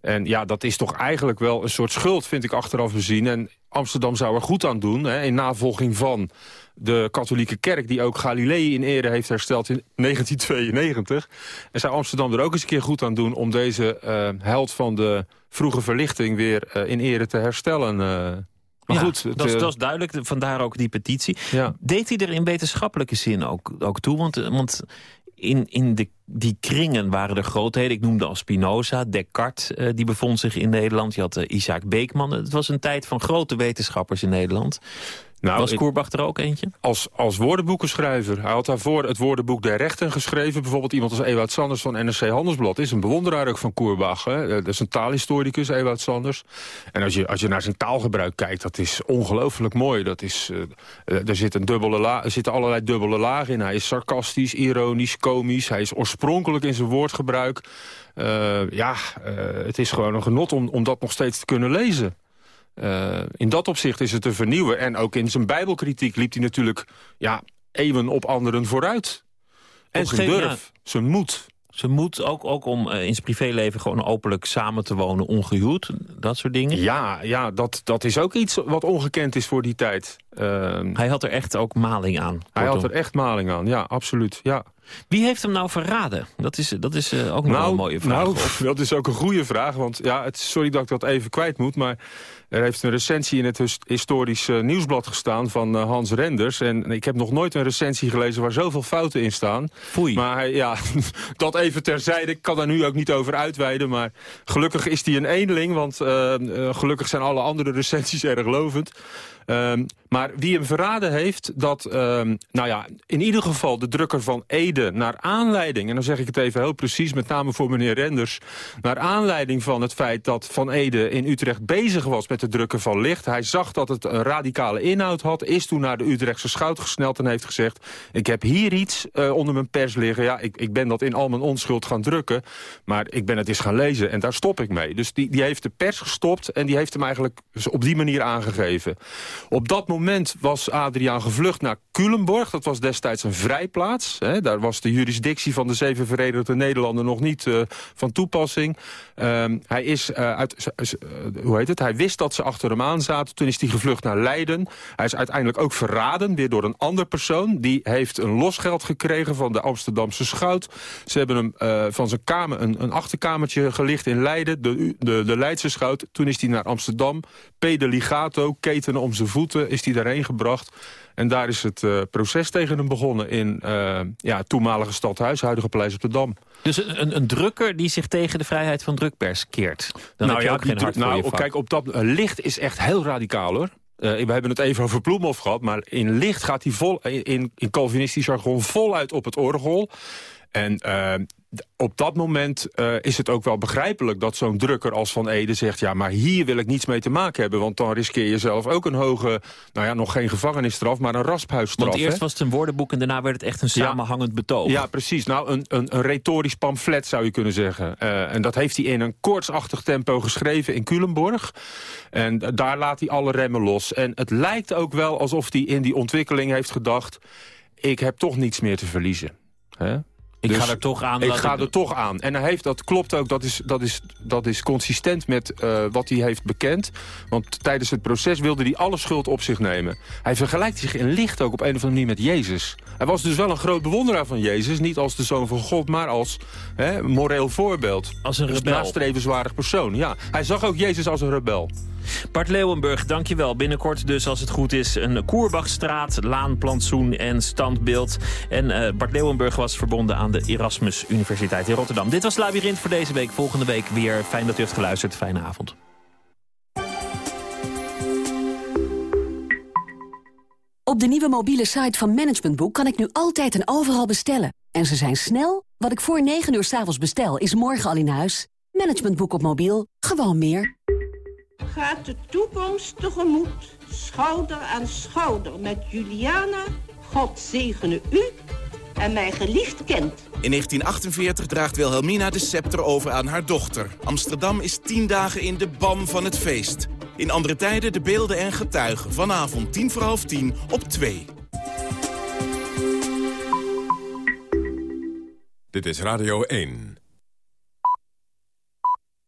En ja, dat is toch eigenlijk wel een soort schuld, vind ik achteraf bezien. En Amsterdam zou er goed aan doen, hè, in navolging van de katholieke kerk... die ook Galilei in ere heeft hersteld in 1992. En zou Amsterdam er ook eens een keer goed aan doen... om deze uh, held van de vroege verlichting weer uh, in ere te herstellen... Uh. Maar ja, goed, het, dat, is, dat, is, duidelijk, vandaar ook die petitie. Ja. Deed hij er in wetenschappelijke zin ook, ook toe? Want, want in, in de, die kringen waren er grootheden. Ik noemde al Spinoza, Descartes, uh, die bevond zich in Nederland. Je had uh, Isaac Beekman. Het was een tijd van grote wetenschappers in Nederland. Nou, was Koerbach er ook eentje? Als, als woordenboekenschrijver. Hij had daarvoor het woordenboek der rechten geschreven. Bijvoorbeeld iemand als Ewout Sanders van NRC Handelsblad... is een bewonderaar ook van Koerbach. Hè. Dat is een taalhistoricus, Ewout Sanders. En als je, als je naar zijn taalgebruik kijkt, dat is ongelooflijk mooi. Dat is, uh, er, zit een dubbele la er zitten allerlei dubbele lagen in. Hij is sarcastisch, ironisch, komisch. Hij is oorspronkelijk in zijn woordgebruik. Uh, ja, uh, het is gewoon een genot om, om dat nog steeds te kunnen lezen. Uh, in dat opzicht is het te vernieuwen. En ook in zijn bijbelkritiek liep hij natuurlijk ja, eeuwen op anderen vooruit. En zijn durf, ja. zijn moed. Zijn moed ook, ook om uh, in zijn privéleven gewoon openlijk samen te wonen, ongehuwd. Dat soort dingen. Ja, ja dat, dat is ook iets wat ongekend is voor die tijd. Uh, hij had er echt ook maling aan. Hij had er echt maling aan, ja, absoluut. Ja. Wie heeft hem nou verraden? Dat is, dat is uh, ook nog nou, een mooie vraag. Nou, dat is ook een goede vraag. Want ja, het, sorry dat ik dat even kwijt moet, maar... Er heeft een recensie in het historisch uh, nieuwsblad gestaan van uh, Hans Renders. En ik heb nog nooit een recensie gelezen waar zoveel fouten in staan. Foei. Maar hij, ja, dat even terzijde. Ik kan daar nu ook niet over uitweiden. Maar gelukkig is hij een eenling. Want gelukkig zijn alle andere recensies erg lovend. Um, maar wie hem verraden heeft, dat, um, nou ja, in ieder geval de drukker van Ede naar aanleiding, en dan zeg ik het even heel precies, met name voor meneer Renders, naar aanleiding van het feit dat Van Ede in Utrecht bezig was met het drukken van licht. Hij zag dat het een radicale inhoud had, is toen naar de Utrechtse schout gesneld en heeft gezegd, ik heb hier iets uh, onder mijn pers liggen. Ja, ik, ik ben dat in al mijn onschuld gaan drukken, maar ik ben het eens gaan lezen en daar stop ik mee. Dus die, die heeft de pers gestopt en die heeft hem eigenlijk op die manier aangegeven. Op dat moment was Adriaan gevlucht naar Culemborg. Dat was destijds een vrijplaats. Hè. Daar was de jurisdictie van de zeven Verenigde Nederlanden nog niet uh, van toepassing. Um, hij is uh, uit, uh, hoe heet het? Hij wist dat ze achter hem aan zaten. Toen is hij gevlucht naar Leiden. Hij is uiteindelijk ook verraden, weer door een ander persoon. Die heeft een losgeld gekregen van de Amsterdamse schout. Ze hebben hem van zijn kamer een, een achterkamertje gelicht in Leiden. De, de, de Leidse schout. Toen is hij naar Amsterdam. Pedeligato, ketenen om zijn voeten, is hij daarheen gebracht. En daar is het uh, proces tegen hem begonnen in uh, ja, het toenmalige stadhuis, huidige Paleis op de Dam. Dus een, een, drukker die zich tegen de vrijheid van drukpers keert? Dan nou heb je ja, ook geen hart nou, voor je vak. kijk, op dat uh, licht is echt heel radicaal hoor. We hebben het even over Ploemhoff gehad, maar in licht gaat hij vol, in, in Calvinistisch jargon voluit op het orgel. En op dat moment uh, is het ook wel begrijpelijk dat zo'n drukker als Van Ede zegt... ja, maar hier wil ik niets mee te maken hebben... want dan riskeer je zelf ook een hoge, nou ja, nog geen gevangenisstraf... maar een rasphuisstraf. Want eerst hè? was het een woordenboek en daarna werd het echt een samenhangend ja. betoog. Ja, precies. Nou, een, een, een retorisch pamflet zou je kunnen zeggen. Uh, en dat heeft hij in een koortsachtig tempo geschreven in Culemborg. En daar laat hij alle remmen los. En het lijkt ook wel alsof hij in die ontwikkeling heeft gedacht... ik heb toch niets meer te verliezen. Hè? Ik dus ga er toch aan. Ik ga er toch aan. En hij heeft, dat klopt ook, dat is, dat is, dat is consistent met uh, wat hij heeft bekend. Want tijdens het proces wilde hij alle schuld op zich nemen. Hij vergelijkt zich in licht ook op een of andere manier met Jezus. Hij was dus wel een groot bewonderaar van Jezus. Niet als de zoon van God, maar als hè, moreel voorbeeld. Als een dus rebel. nastrevenswaardig persoon, ja. Hij zag ook Jezus als een rebel. Bart Leeuwenburg, dankjewel. Binnenkort dus, als het goed is, een Koerbachstraat, laanplantsoen en standbeeld. En uh, Bart Leeuwenburg was verbonden aan de Erasmus Universiteit in Rotterdam. Dit was Labyrinth voor deze week. Volgende week weer. Fijn dat u heeft geluisterd. Fijne avond. Op de nieuwe mobiele site van Management Boek kan ik nu altijd en overal bestellen. En ze zijn snel. Wat ik voor 9 uur s'avonds bestel, is morgen al in huis. Management Boek op mobiel. Gewoon meer. Gaat de toekomst tegemoet, schouder aan schouder met Juliana. God zegene u en mijn geliefd kind. In 1948 draagt Wilhelmina de scepter over aan haar dochter. Amsterdam is tien dagen in de bam van het feest. In andere tijden de beelden en getuigen. Vanavond tien voor half tien op 2. Dit is Radio 1.